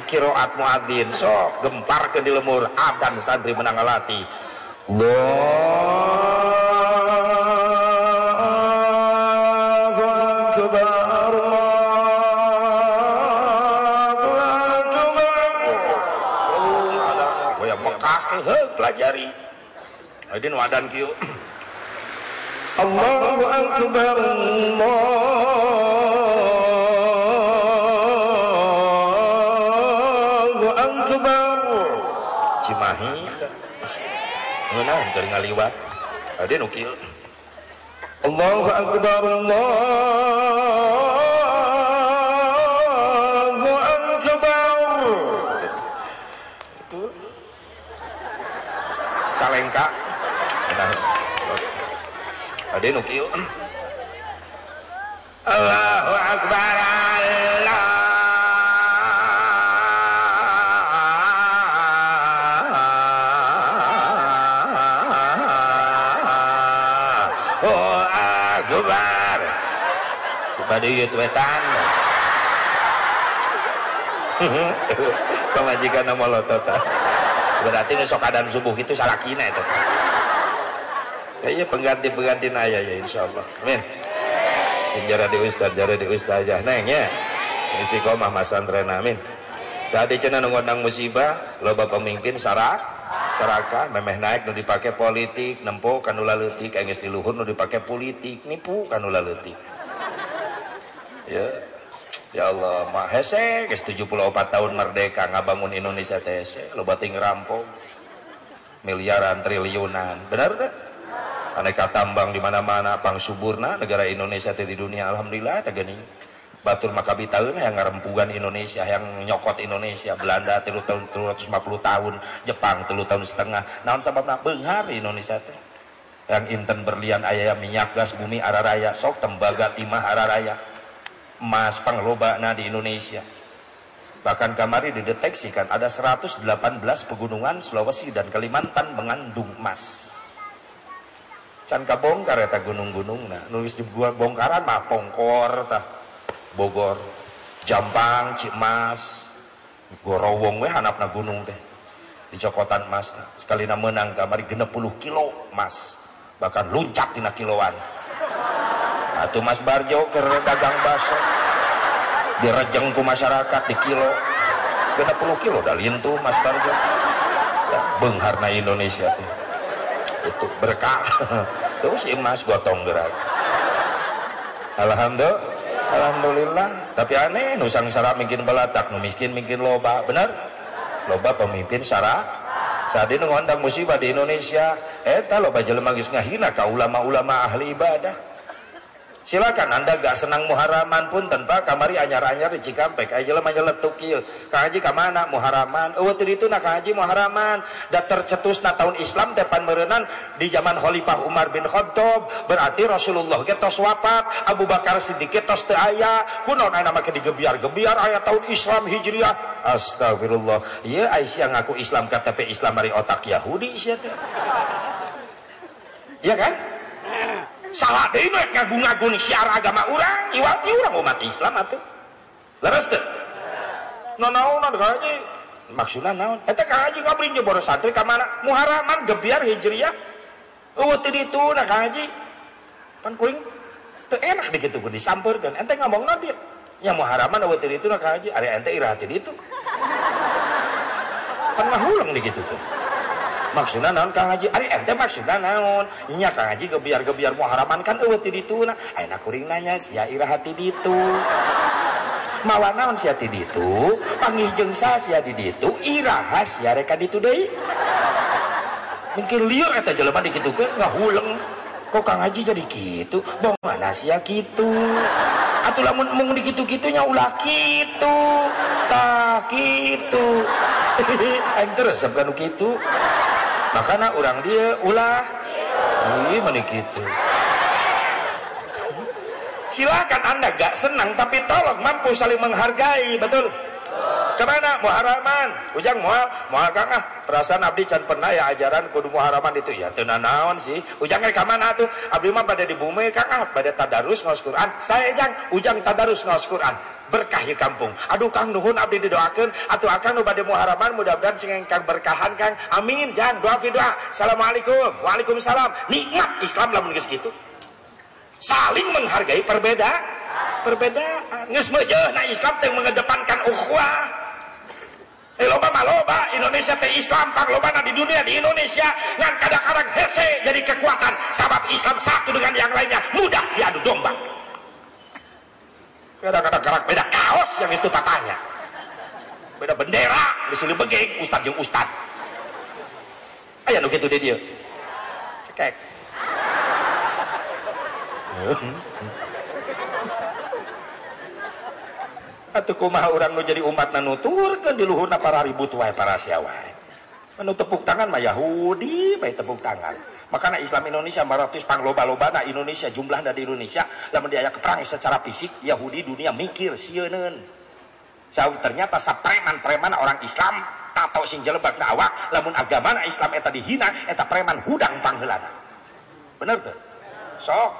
kiroat muadzin. Sok gempar ke di lemur. Adan santri menangalati Allahu Akbar heuh pelajari. Adin wadan kieu Allahu Akbar. Allahu Keur ngaliwat. Ade nu kieu Allahu Akbar Allahu Akbar. Itu. Calengka Nah, Ade nu kieu Allahu Akbar Kepada ieu wetan. Pamajikan nama lotota Berarti ini sok adan subuh itu salah kina itu. Kayaknya pengganti-pengganti naya ya insya Allah Amin. Sejarah di ustaz, jarah di ustaz aja Neng ya. Istiqomah mas Antren amin. Saat dicena ngundang musibah Loba pemimpin sarak Saraka memeh naik nu dipake politik Nempo kanula leutik Engis di luhur nu dipake politik Nipu kanula leutik Ya Ya Allah, mah hese, guys 74 tahun merdeka ngabangun Indonesia teh hese, lo bating rampung miliaran triliunan, benar kan? Aneka tambang di mana-mana, pang suburna negara Indonesia teh di dunia, alhamdulillah ada gini. Batur Makabi yang ngarempugan Indonesia, yang nyokot Indonesia, Belanda tilu tahun 350 tahun, Jepang tilu tahun setengah. Naon sababna beunghar Indonesia teh. Yang inten berlian ayah minyak gas bumi araraya, sok tembaga timah araraya emas panglobana di Indonesia. Bahkan kamari dideteksikan ada 118 pegunungan Sulawesi dan Kalimantan mengandung emas. Can kabongkar eta gunung-gunung nah, nulis di bongkaran mah pongkor tah Bogor, Jampang, Cimas, Gorowong we hanapna gunung teh. Di cokotan emas nah. sekali menang kamari 60 kilo emas. Bahkan luncat tina kiloan. Atuh Mas Barjo ke dagang baso direjeng ku masyarakat di kilo. 60 kilo dah lintu Mas Barjo. Bengharna Indonesia tuh. Itu berkah. Tuh si emas gotong gerak. Alhamdulillah Alhamdulillah. Tapi aneh nusang sara mungkin belatak nu miskin mungkin loba. Benar? Loba pemimpin sara. Saat ini ngondang musibah di Indonesia. Eta loba jelema geus ngahina ka ulama-ulama ahli ibadah silakan anda gak senang muharaman pun tanpa kamari anyar-anyar di Cikampek. Aja lah nyeletuk kieu Kang Haji ka mana muharaman. Eueuh teu itu nak Haji muharaman. Da tercetus na tahun Islam depan meureunan di zaman Khalifah Umar bin Khattab. Berarti Rasulullah ge tos wafat Abu Bakar Siddiq ge tos teu aya. Kunaon aya make digebiar-gebiar aya tahun Islam Hijriah? Astagfirullah ieu Aisyah ngaku Islam KTP Islam dari otak Yahudi Iya kan? Salah deui nu ngagung-ngagung syiar agama urang iwati urang umat Islam atuh. Leres teu no naon ka haji maksudna naon? Eta ka haji ngabring jeung santri ka mana? Muharaman gebiar hijriah. Eueuh teu ditu na ka haji. Pan kuring teu enak dikitukeun disampeurkeun. Ente ngomongna dia nya muharaman eueuh teu ditu na ka haji. Ari ente iraha teu pan mah hulang dikitukeun maksudna naon Kang Haji? Ari ente maksudna naon? Nya Kang Haji gebiar-gebiar muharaman kan eueuh ti dituna ayeuna kuring nanya sia iraha ti ditu? Mawa naon sia ti ditu? Panggil jeung sa sia di ditu? Iraha sia reka ditu deui? Mungkin liur eta jelema dikitukeun ngahuleng kok Kang Haji jadi gitu? Bong mana sia kitu atuh lamun mung dikitu-kitu nya ulah kitu tah kitu aing terus sabkan kitu makanya orang dia ulah. Wih, mana gitu. Silakan anda gak senang tapi tolong mampu saling menghargai betul? Ke mana? Muharaman ujang mual mual kang ah perasaan abdi can pernah ya ajaran kudu muharaman itu. Ya tenan naon sih. Ujang ke mana tuh? Abdi mah pada di bumi kang. Ah pada tadarus ngaos Quran. Saya jang ujang tadarus ngaos Quran berkah di kampung. Aduh kang nuhun abdi didoakan atau akan nu bade muharaman mudah-mudahan sing kang berkahan kang. Amin jangan doa fi doa. Assalamualaikum. Waalaikumsalam. Nikmat Islam lamun geus kitu. Saling menghargai perbedaan perbedaan geus meujeuh nah Islam teh mengedepankan ukhuwah. Eh loba mah loba. Indonesia teh Islam pang loba di dunia di Indonesia. Ngan kadang-kadang hese jadi kekuatan. Sabab Islam satu dengan yang lainnya. Mudah diadu domba kadang-kadang gerak beda kaos yang itu tatanya. Beda bendera di sini begeng ustad jeung ustad. Aya nu kitu di dieu cekek. Atuh kumaha urang nu jadi umat nuturkeun di luhurna para ribut wae para sia wae. Anu tepuk tangan mah Yahudi bae tepuk tangan. Makanya Islam Indonesia 400 pangloba-loba na Indonesia jumlah dari Indonesia lamun dia perang secara fisik Yahudi dunia mikir sieun. Jauh ternyata sapreman-preman orang Islam tato sing jelebak na awak lamun agama na Islam eta dihina eta preman hudang pangheulana. Bener tuh? Sok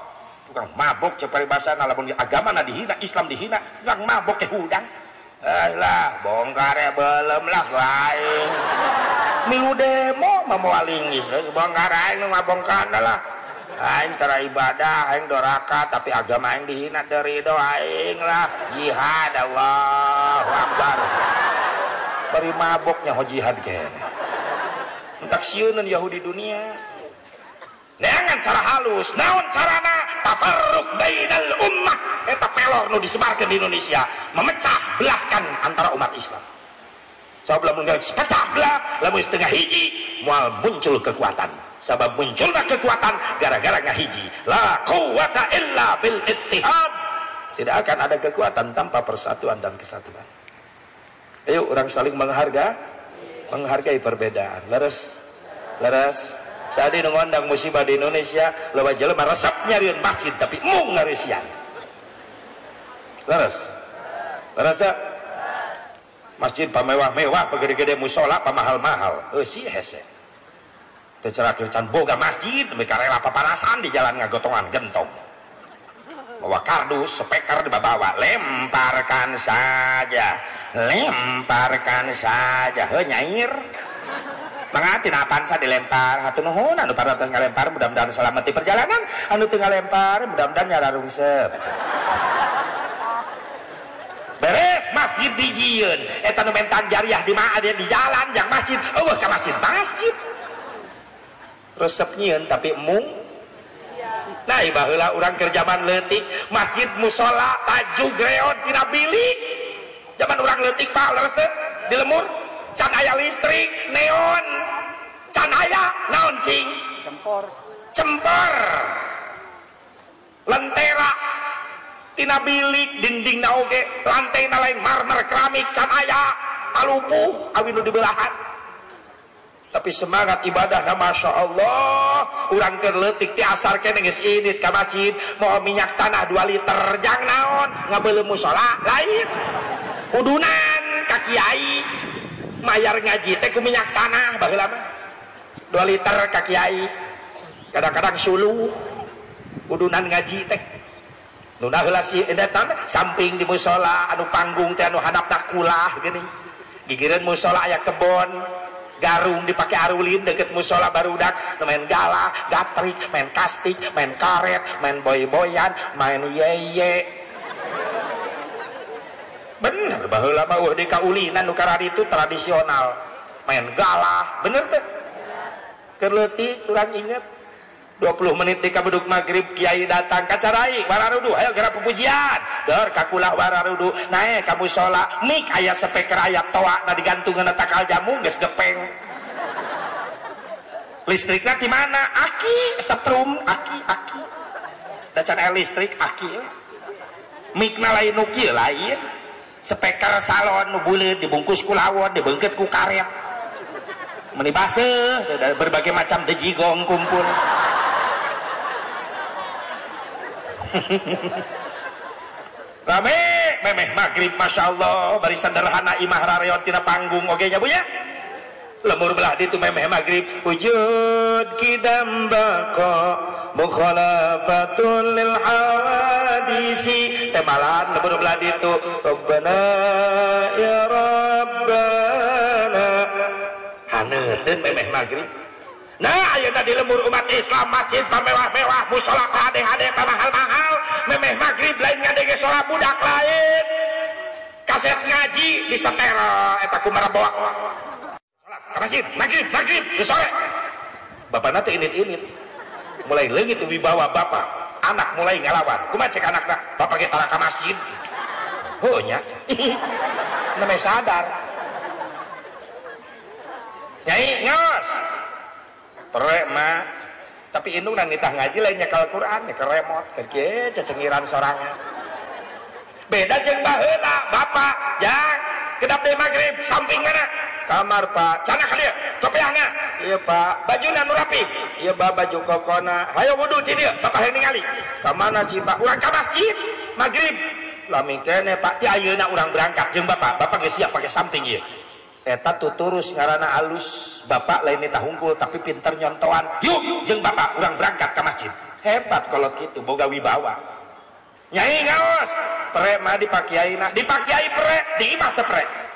tukang mabok cepari bahasa lamun agama na dihina Islam dihina tukang mabok ke hudang. Alah, bongkar ya belum lah lain. Milu demo mau alingis, bongkar aing nu ngabongkar lah. Aing tara ibadah, aing doraka, tapi agama aing dihina dari do aing lah. Jihad Allah Akbar. Bari maboknya ho jihad kene. Entak sieuneun Yahudi dunia. Neangan cara halus, naon carana tafarruq bainal ummah eta pelor nu disebarkan di Indonesia memecah belahkan antara umat Islam. Sebab lamun geus pecah belah, lamun setengah hiji moal muncul kekuatan. Sebab munculnya kekuatan gara-gara ngahiji. La quwata illa bil ittihad. Tidak akan ada kekuatan tanpa persatuan dan kesatuan. Ayo orang saling menghargai, menghargai perbedaan. Leres, leres. Saat ini ngondang musibah di Indonesia, lewa jelema resep nyariin masjid tapi mung ngarisian. Leres. Leres tak? Masjid pamewah-mewah, pegede-gede musola, pamahal-mahal. Eh si hese. Tercerak can boga masjid, mereka rela paparasan di jalan ngagotongan gentong. Bawa kardus, speaker dibawa, lemparkan saja, lemparkan saja, he nyair. Mangatin apaan sa dilempar, hatu nuhun, anu para ngalempar, mudah-mudahan selamat di perjalanan, anu tinggal lempar, mudah-mudahan nyara rungsep. Beres masjid dijieun eta nu mentan jariah di mana dia di jalan yang masjid. Eueuh ka masjid masjid. Resep tapi mung. Nah baheula urang keur zaman leutik masjid musola tajuk greot tina bilik zaman urang leutik Pak leres teh di lemur can aya listrik neon. Can aya naon cing cempor cempor lentera. Tina bilik dinding na oge. Lantai na lain marmer keramik can aya alupuh awin dibelahan. Tapi semangat ibadah na Masya Allah. Urang kerletik ti asar kene geus init ka masjid. Mau minyak tanah 2 liter jang naon? Ngabeuleuh musola lain. Kudunan ka kiai mayar ngaji teh ku minyak tanah baheula mah 2 liter ka kiai. Kadang-kadang suluh. Kudunan ngaji teh. Nuna heula si samping di musola anu panggung teh anu hadapna kulah gini. Gigireun musola aya kebon, garung dipake arulin deket musola barudak main gala, gatrik, main kastik, main karet, main boy-boyan, main yeye. Bener baheula mah weuh di kaulinan nu itu tradisional. Main gala, bener teh. Keur leutik urang inget. 20 menit di kabuduk maghrib kiai datang kacarai wararudu ayo gerak pujian dor kakulah wararudu naik kamu sholat. Mik ayat speaker ayat toa na digantungan takal jamu geus gepeng. Listriknya di mana? Aki setrum aki aki. Dan cara listrik aki. Mik na lain nuki lain speaker salon nu dibungkus kulawon dibengket ku karet. Menibase berbagai macam dejigong kumpul. Rame memeh maghrib Masya Allah. Bari sederhana imah rareot tina panggung. Oke nya bunya lemur belah itu memeh maghrib. Wujud kidam bako mukhalafatul lil hawadisi temalan lemur belah itu Rabbana ya Rabbana haneuten memeh maghrib Nah, ayo tadi lembur umat Islam masjid pamewah-mewah, musola hade-hade mahal-mahal, memeh maghrib lain ngadege sholat budak lain. Kaset ngaji di setel eta kumara bawa. Sholat ke masjid, maghrib, di sore. Bapak nanti init-init. Mulai leungit wibawa bapak, anak mulai ngelawan. Kumaha cek anak nak, bapak kita ke masjid. Oh nya. Namanya sadar. Nyai, ngos perek mah tapi indung nang nitah ngaji lainnya kalau Quran ya keremot kerja cecengiran sorangnya. Beda jeng baheula bapak. Yang kedap deh maghrib. Samping mana kamar pak. Cana kali ya kopiahnya iya pak. Baju nu rapi. Iya pak. Baju kokona. Ayo wudhu di dia bapak yang ningali. Kamana sih pak? Urang ke masjid. Maghrib. Lami kene pak. Ti ayeuna urang berangkat. Jeng bapak. Bapak geus siap pakai samping ieu. Eta tuturus ngarana alus. Bapak lain nita hungkul tapi pinter nyontoan. Yuk jeng bapak orang berangkat ke masjid. Hebat kalau gitu boga wibawa. Nyai ngawas prek mah dipakiai nak. Dipakiai prek di imah prek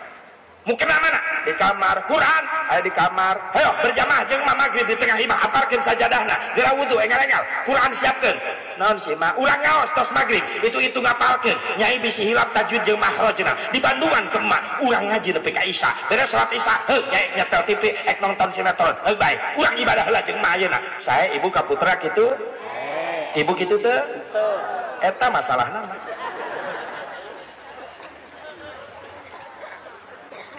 mungkin mana? Di kamar Quran. Ada di kamar. Ayo berjamaah. Jeng mah maghrib di tengah imah aparkin sajadahna gerak wudhu engal-engal Quran siapkan. Non sih mah ulang ngaos tos maghrib. Itu itu ngapalkeun nyai bisi hilap tajwid jeung mahrajna di Bandungan ke emak urang ngaji nepi ka Isya. Beres salat Isya. Heuh nyai nyetel TV ek nonton sinetron. Heuh bae urang ibadah heula jeung mah ayeuna saya ibu kaputra kitu ibu kitu teu eta masalahna mah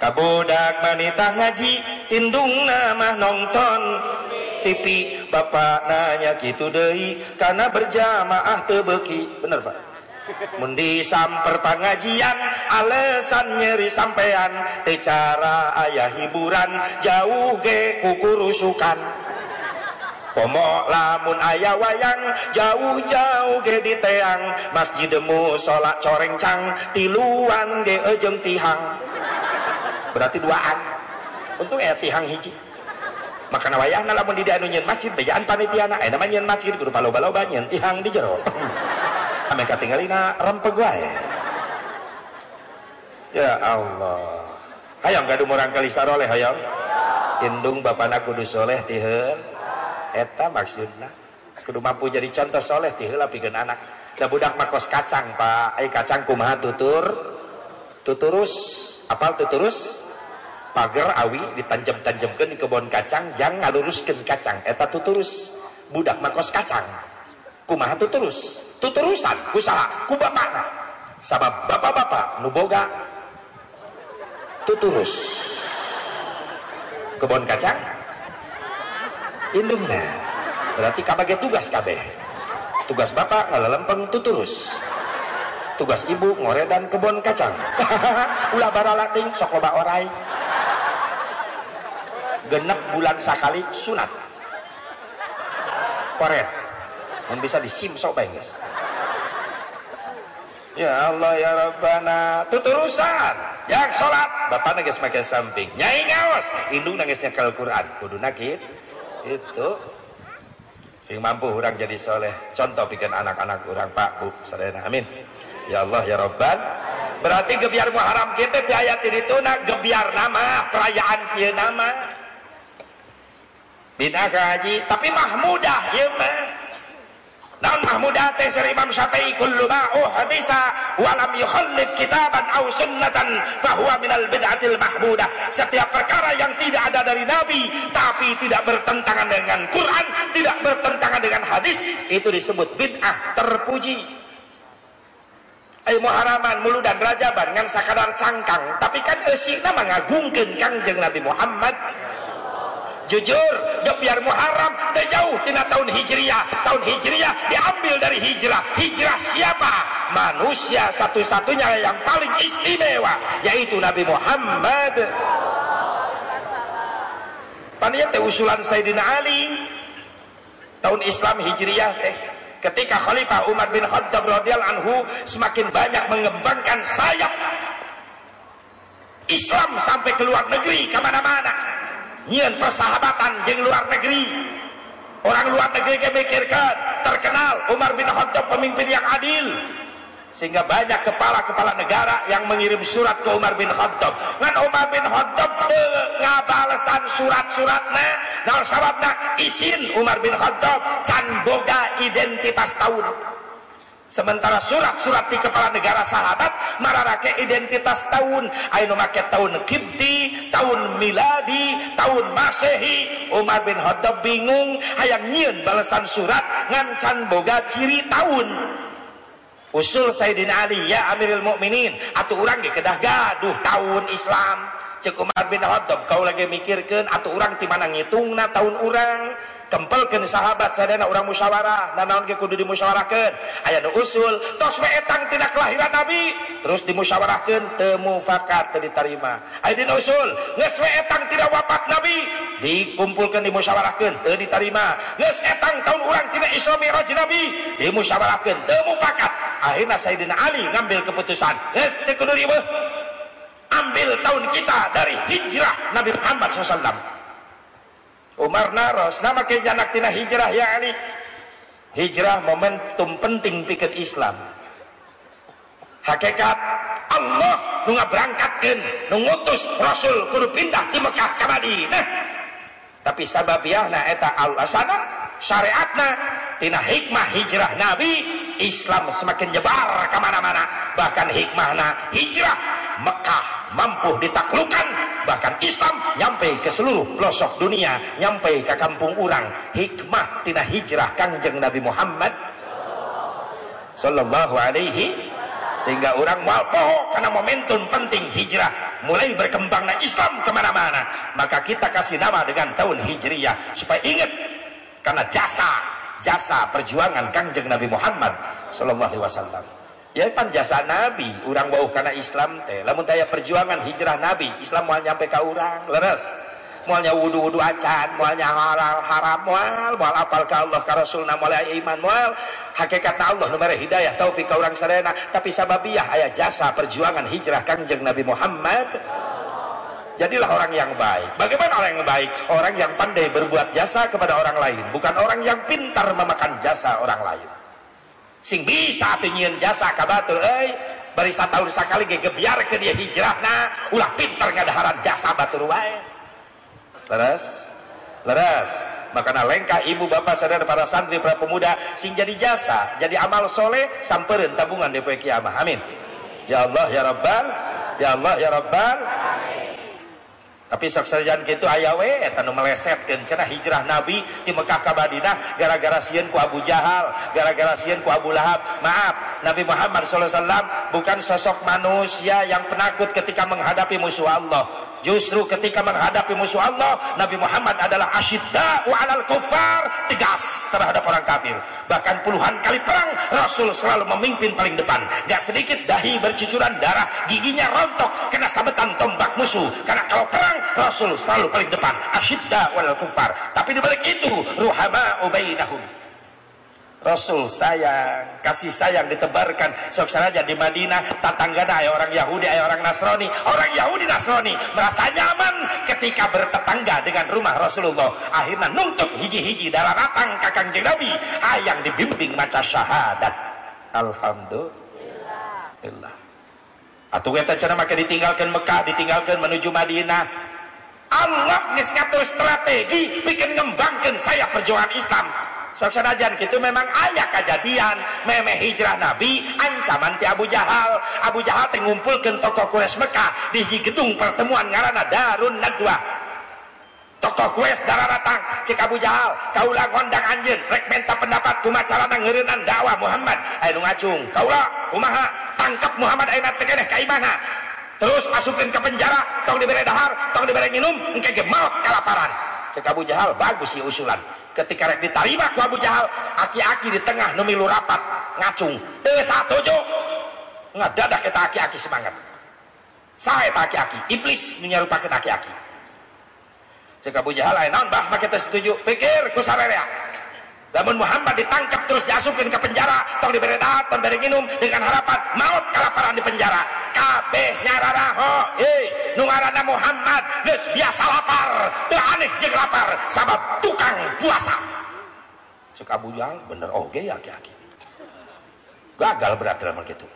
kabudak manita ngaji indung nama nonton TV Bapak nanya gitu deh karena berjamaah tebeki bener Pak? Mundi samper pengajian alasan nyeri sampean tecara ayah hiburan jauh ge kukurusukan Pomo lamun ayah wayang jauh-jauh ge di teang masjidmu sholat coreng cang tiluan ge ejeng tihang berarti duaan. Untuk ya tihang hiji. Maka wayahna lamun di anu nyeun masjid bejaan panitiana. Aya nama nyeun masjid kudu baloba-loba nyeun tihang di jero. Ame katinggalina rempeg wae ya. Allah. Hayang gaduh murang kali saroleh hayang. Indung bapana kudu soleh tiheun eta maksudna. Kudu mampu jadi contoh soleh ti heula pikeun anak. Da budak makos kacang pak. Ai kacang kumaha tutur? Tuturus? Apal tuturus pagar awi ditanjem-tanjemkan di kebun kacang jangan ngaluruskan kacang. Eta tuturus budak makos kacang. Kumaha tuturus tuturusan kusaha ku bapakna. Sabab bapak-bapak nuboga tuturus kebun kacang? Indungna. Berarti kabage tugas kabeh. Tugas bapak ngalalempeng tuturus tugas ibu ngoredan kebun kacang. Ulah baralating sok loba orai genep bulan sekali sunat. Koret yang bisa disim sok guys. Ya Allah ya Rabbana. Tuturusan. Yang sholat. Bapak nangis pakai samping. Nyai ngawas. Indung nangisnya ke Al-Quran kudu nakit. Itu. Sing mampu orang jadi soleh. Contoh bikin anak-anak orang pak bu sadayana amin. Ya Allah ya Rabban. Berarti gebiar muharam kita di ayat ini tuh nak gebiar nama perayaan kia nama bid'ah haji tapi mahmudah ya mah Naon mahmudah teh sir Imam Syafi'i kullu ma uhdisa wa lam yukhallif kitaban aw sunnatan fahuwa minal bid'atil mahmudah. Setiap perkara yang tidak ada dari Nabi tapi tidak bertentangan dengan Quran, tidak bertentangan dengan hadis, itu disebut bid'ah terpuji. Ayo muharaman mulu dan rajaban ngan sakadar cangkang, tapi kan eusina mangagungkeun Kangjeng Nabi Muhammad jujur biar Muharram teh jauh tina tahun Hijriah. Tahun Hijriah diambil dari hijrah. Hijrah siapa? Manusia satu-satunya yang paling istimewa yaitu Nabi Muhammad. Panitia teh usulan Sayyidina Ali. Tahun Islam Hijriah teh ketika Khalifah Umar bin Khattab radhiyallahu anhu semakin banyak mengembangkan sayap Islam sampai ke luar negeri ke mana-mana nyian persahabatan jeng luar negeri. Orang luar negeri mikirkan terkenal Umar bin Khattab pemimpin yang adil. Sehingga banyak kepala-kepala negara yang mengirim surat ke Umar bin Khattab. Ngan Umar bin Khattab ngabalesan surat-suratnya nah sababna isin Umar bin Khattab can boga identitas tahun sementara surat-surat di kepala negara sahabat mararake identitas tahun. Ayo make tahun kibti tahun miladi tahun masehi. Umar bin Khattab bingung hayang nyieun balasan surat ngan can boga ciri tahun. Usul Sayyidina Ali ya Amirul Mukminin atau orang ge kedah gaduh tahun Islam Umar bin Khattab kau lagi mikirkan atau orang di mana ngitungna tahun orang? Kempelkan sahabat sadana orang musyawarah dan naon ge kudu dimusyawarahkeun aya nu usul tos we etang tidak kelahiran nabi terus dimusyawarahkeun teu mufakat teu diterima aya dina usul geus we etang tidak wafat nabi dikumpulkan dimusyawarahkeun teu diterima geus etang tahun urang tidak Isra Mi'raj nabi dimusyawarahkeun teu mufakat akhirnya Sayyidina Ali ngambil keputusan geus teu kudu ambil tahun kita dari hijrah Nabi Muhammad SAW Umar naros nama kejanak tina hijrah ya Ali hijrah momentum penting pikir Islam. Hakikat Allah nunga berangkatkan nungutus Rasul kudu pindah di Mekah ke Madinah. Tapi sababiahna eta al-asana syariatna tina hikmah hijrah Nabi Islam semakin nyebar ke mana-mana bahkan hikmahna hijrah Mekah mampu ditaklukkan. Bahkan Islam nyampe ke seluruh pelosok dunia nyampe ke kampung orang. Hikmah tina hijrah kanjeng Nabi Muhammad sallallahu alaihi. Sehingga orang walpoho karena momentum penting hijrah mulai berkembangnya Islam ke mana-mana maka kita kasih nama dengan tahun hijriyah. Supaya ingat karena jasa jasa perjuangan kanjeng Nabi Muhammad sallallahu alaihi wasallam Ya pan jasa Nabi, orang bau karena Islam teh. Lamun daya perjuangan hijrah Nabi, Islam mau nyampe ke orang, leres. Mualnya wudu-wudu acan, mualnya halal haram, mual, mual apal ke Allah, ke Rasulna, mual iman, mual hakikat Allah, nomor hidayah, taufik ke orang serena. Tapi sababiah ayah jasa perjuangan hijrah kanjeng Nabi Muhammad. Jadilah orang yang baik. Bagaimana orang yang baik? Orang yang pandai berbuat jasa kepada orang lain. Bukan orang yang pintar memakan jasa orang lain sing bisa penyian jasa kabatul eh bari tahun sekali ge gebiarkeun dia hijrahna ulah pinter ngadaharan jasa batur wae. Leres? Leres. Makanya lengkah ibu bapak saudara para santri para pemuda sing jadi jasa jadi amal soleh samperin tabungan di kiamah. Amin. Ya Allah ya Rabbal. Ya Allah ya Rabbal tapi saksian gitu ayawe eta nu melesetkeun cenah hijrah Nabi di Mekah ka Madinah gara-gara sieun ku Abu Jahal, gara-gara sieun ku Abu Lahab. Maaf, Nabi Muhammad SAW bukan sosok manusia yang penakut ketika menghadapi musuh Allah. Justru ketika menghadapi musuh Allah, Nabi Muhammad adalah asyidda wa alal kufar, tegas terhadap orang kafir. Bahkan puluhan kali perang, Rasul selalu memimpin paling depan. Gak sedikit dahi bercucuran darah, giginya rontok kena sabetan tombak musuh. Karena kalau perang, Rasul selalu paling depan. Asyidda wa alal kufar. Tapi dibalik itu, ruhama ubainahum Rasul sayang, kasih sayang ditebarkan. Sok saja di Madinah, tetangga ada orang Yahudi, ada orang Nasrani. Orang Yahudi Nasrani merasa nyaman ketika bertetangga dengan rumah Rasulullah. Akhirnya nuntuk hiji-hiji darah ratang kakang Nabi. Hayang dibimbing maca syahadat. Alhamdulillah. Atau kita cara maka ditinggalkan Mekah, ditinggalkan menuju Madinah. Allah ngatur strategi bikin ngembangkan saya perjuangan Islam Saksanajan gitu memang ayah kejadian. Memeh hijrah Nabi ancaman ti Abu Jahal. Abu Jahal tengumpulkan tokoh Quraisy Mekah. Di gedung pertemuan ngarana Darun Nadwa tokoh Quraisy darah datang cik Abu Jahal kaulah ngondang anjeun rek menta pendapat kumacarana ngeureunnan dakwah Muhammad? Aya ngacung kaulah kumaha? Tangkap Muhammad ayeuna teh keneh ka imana terus masukin ke penjara tong diberi dahar tong diberi minum engke ge maut kalaparan cek Abu Jahal bagus sih usulan. Ketika rek diterima ku Abu Jahal aki-aki di tengah numilu rapat ngacung. Teu satuju ngadadak kita aki-aki semangat. Saya aki-aki iblis nyarupakeun aki-aki. Cek Abu Jahal lain naon bah make setuju. Pikir ku sarerea Lamun Muhammad ditangkap terus diasupin ke penjara, tong diberi dahat, tong diberi minum dengan harapan maut kelaparan di penjara. Kabeh nyararaho, eh, nungarana Muhammad geus biasa lapar, teu aneh jeung lapar, sabab tukang puasa. Cek Abu Jahal bener oge ya aki-aki. Gagal berat dalam begitu.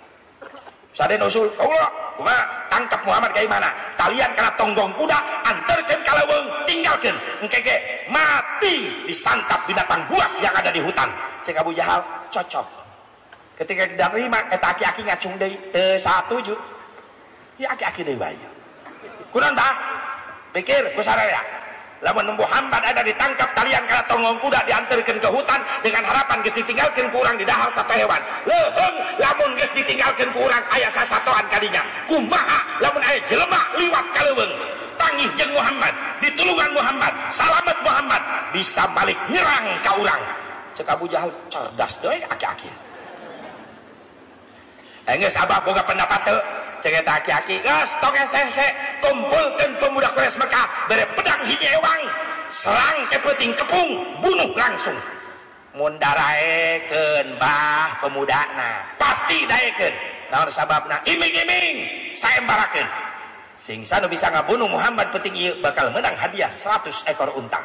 Saden usul, Allah, kuma tangkap Muhammad kayak mana? Kalian kena tonggong kuda, antarkan kalaweng, tinggalkan. Engkeke mati disantap binatang buas yang ada di hutan. Cek Abu Jahal, cocok. Ketika tidak terima, eta aki-aki ngacung deui, teu satuju. Ya aki-aki deui bae. Kunaon tah? Pikir ku ya. Lamun Muhammad ada ditangkap kalian karena tonggong kuda diantarkan ke hutan dengan harapan geus ditinggalkan kurang di dahal satu hewan. Leuheung lamun geus ditinggalkan kurang ayah sasatoan kalinya. Kumaha lamun aya jelema liwat kaleuweung. Tangih jeung Muhammad, ditulungan Muhammad, salamet Muhammad bisa balik nyerang ka urang. Cek Abu Jahal cerdas deui aki-aki. Enggeus abah boga pendapat cek aki-aki tong sese kumpulkan pemuda Quraisy Mekah bere pedang hiji ewang serang ke peting kepung bunuh langsung. Mun daraekeun bah pemudana. Pasti daekeun. Naon sababna? Iming-iming saembarakeun sing nu bisa ngabunuh Muhammad peting bakal menang hadiah 100 ekor unta.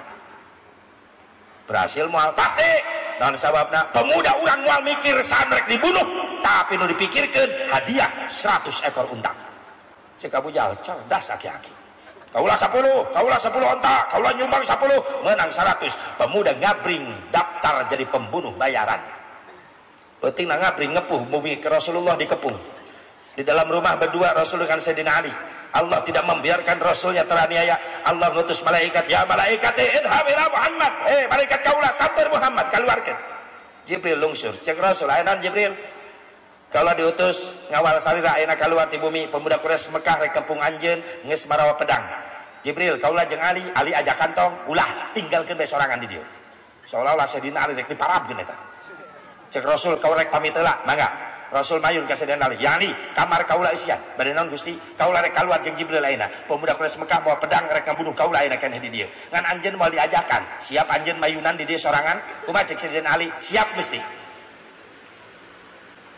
Berhasil mual pasti. Dan sababna? Pemuda urang mual mikir sandrek dibunuh tapi nu dipikirkan hadiah 100 ekor unta. Cek Abu Jahal cerdas aki-aki. Kaulah 10 kaulah 10 onta kaulah nyumbang 10 menang 100 pemuda ngabring daftar jadi pembunuh bayaran. Penting ngabring ngepuh bumi ke Rasulullah dikepung. Di dalam rumah berdua Rasul dengan Sayyidina Ali. Allah tidak membiarkan Rasulnya teraniaya. Allah mengutus malaikat ya malaikat idhab ila Muhammad. Eh malaikat kaulah sabar Muhammad keluarkan. Jibril lungsur. Cek Rasul ayanan Jibril kalau diutus ngawal salira ayeuna keluar di bumi pemuda Quraisy Mekah rek kampung anjeun geus marawa pedang. Jibril kaulah jeung Ali, Ali ajak kantong, ulah tinggalkeun bae sorangan di dieu. Seolah-olah Sayyidina Ali rek diparabkeun eta. Cek Rasul kau rek pamit heula, mangga. Rasul mayun ka Sayyidina Ali, "Ya Ali, kamar kaula isian." Bade naon Gusti? Kaula rek kaluar jeung Jibril ayeuna. Pemuda Quraisy Mekah bawa pedang rek ngabunuh kaula ayeuna keneh di dieu. Ngan anjeun moal diajakan, siap anjeun mayunan di dieu sorangan? Kumaha cek Sayyidina Ali? Siap Gusti.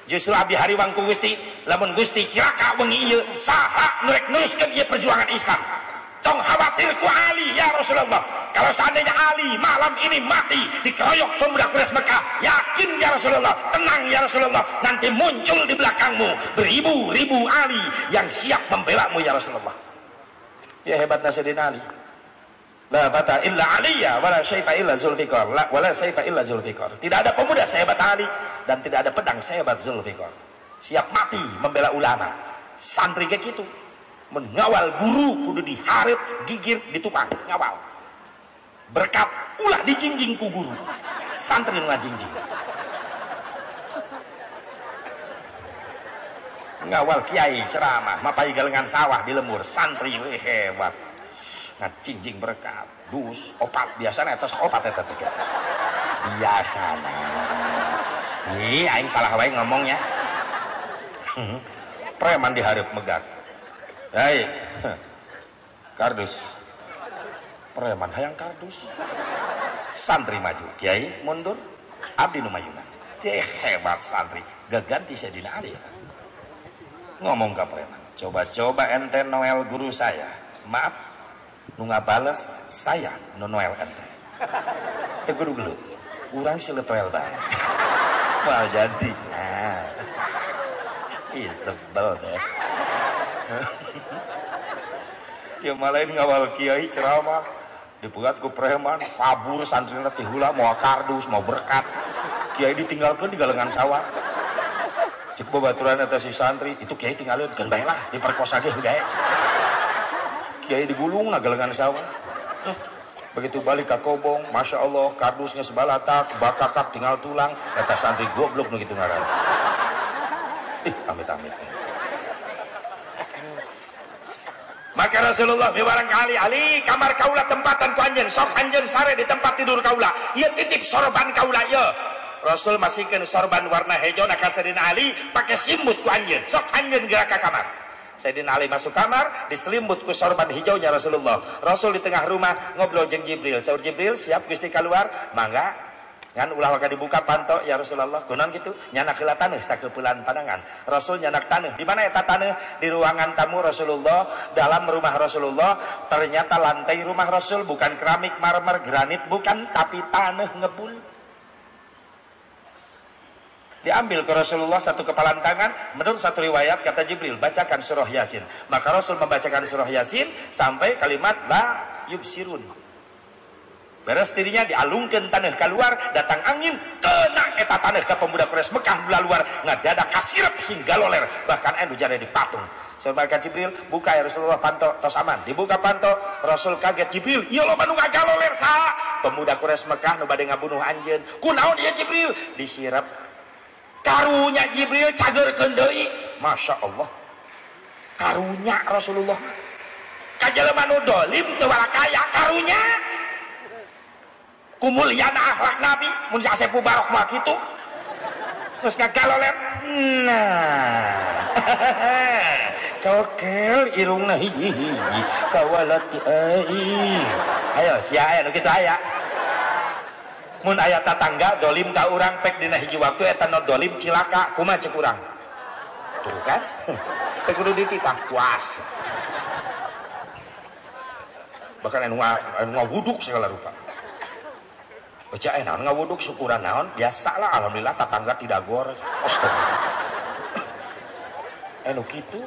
Justru Abi Hariwang ku Gusti, lamun Gusti cilaka wengi ieu, saha nurek nuliskeun ieu perjuangan Islam. Tong khawatir ku Ali ya Rasulullah. Kalau seandainya Ali malam ini mati dikeroyok pemuda Quraisy Mekah, yakin ya Rasulullah, tenang ya Rasulullah, nanti muncul di belakangmu beribu-ribu Ali yang siap membela mu ya Rasulullah. Ya hebat Nasiruddin Ali. La illa aliyya syaifa illa zulfikar. La syaifa zulfikar. Tidak ada pemuda sehebat Ali dan tidak ada pedang sehebat Zulfikar. Siap mati membela ulama. Santri kayak gitu. Mengawal guru kudu diharap, gigir, ditupang, ngawal. Berkat ulah dijinjing ku guru. Santri ngajinjing. Ngawal kiai ceramah, mapai galengan sawah di lemur, santri hebat cincing berkat dus opat. Biasanya atas opat eta teh biasana ih aing salah wae ngomongnya. Hmm. preman diharap megak. Hei kardus. Preman hayang kardus. Santri maju. Kiai mundur. Abdi nu mayuna hebat santri. Gaganti Sayyidina Ali. Ngomong ke preman. Coba-coba ente Noel guru saya. Maaf nu bales saya nu noel ente. Teu kudu gelut urang siletoel bae. Mal jadi. Nah. Ih sebel deh. Ya malain ngawal kiai ceramah. Dipegat ku preman santri nanti hula mau kardus mau berkat. Kiai ditinggalkan di galengan sawah. Cek baturan atas si santri itu kiai tinggalin kan baiklah diperkosa ge gae Kiai digulung nagalengan sawah. Begitu balik ke kobong, Masya Allah, kardusnya sebalatak, bakakak tinggal tulang, kata santri goblok nu gitu ngaran. Ih, amit-amit. Maka Rasulullah kali Ali kamar kaula tempatan ku anjeun sok anjeun sare di tempat tidur kaula. Ieu titip sorban kaula ieu. Rasul masihkeun sorban warna hijau nak Ali pakai simut ku anjeun. Sok anjeun gerak ke kamar. Sayyidina Ali masuk kamar, diselimut ku sorban hijaunya Rasulullah. Rasul di tengah rumah ngobrol jeng Jibril. Saur Jibril, siap Gusti keluar? Mangga. Kan ulah waka dibuka panto ya Rasulullah. Kunon gitu. Nyanak heula taneuh sakepulan pandangan. Rasul nyanak taneuh. Di mana eta taneuh? Di ruangan tamu Rasulullah, dalam rumah Rasulullah. Ternyata lantai rumah Rasul bukan keramik, marmer, granit bukan, tapi tanah ngebul. Diambil ke Rasulullah satu kepalan tangan. Menurut satu riwayat kata Jibril, bacakan surah Yasin. Maka Rasul membacakan surah Yasin sampai kalimat la yubsirun. Beres dirinya dialungkan tanah keluar, datang angin, kena eta tanah ke pemuda Quraisy Mekah belah luar, ngadada kasirap sing galoler, bahkan enu jare di patung. Jibril, buka ya Rasulullah panto, tos aman. Dibuka panto, Rasul kaget Jibril, iya lo manu galoler sa. Pemuda Quraisy Mekah nu ngabunuh anjeun. Kunaon dia Jibril? Disirap. Karunya Jibril cagerkeun deui. Masya Allah. Karunya Rasulullah. Kajelema nu dolim teu kaya karunya kumuliana akhlak Nabi mun Sepu Barok mah kitu terus ngagalolet nah cokel irungna hiji hiji kawalati ai ayo sia aya nu kitu aya mun aya tatangga dolim ka urang pek dina hiji waktu eta no dolim cilaka kumaha cek urang? Tuh kan? Teh kudu dititah puas. Bahkan anu ngawuduk segala rupa. Baca eh naon ngawuduk syukuran naon? Biasa lah alhamdulillah tetangga tidak gor. Enu gitu.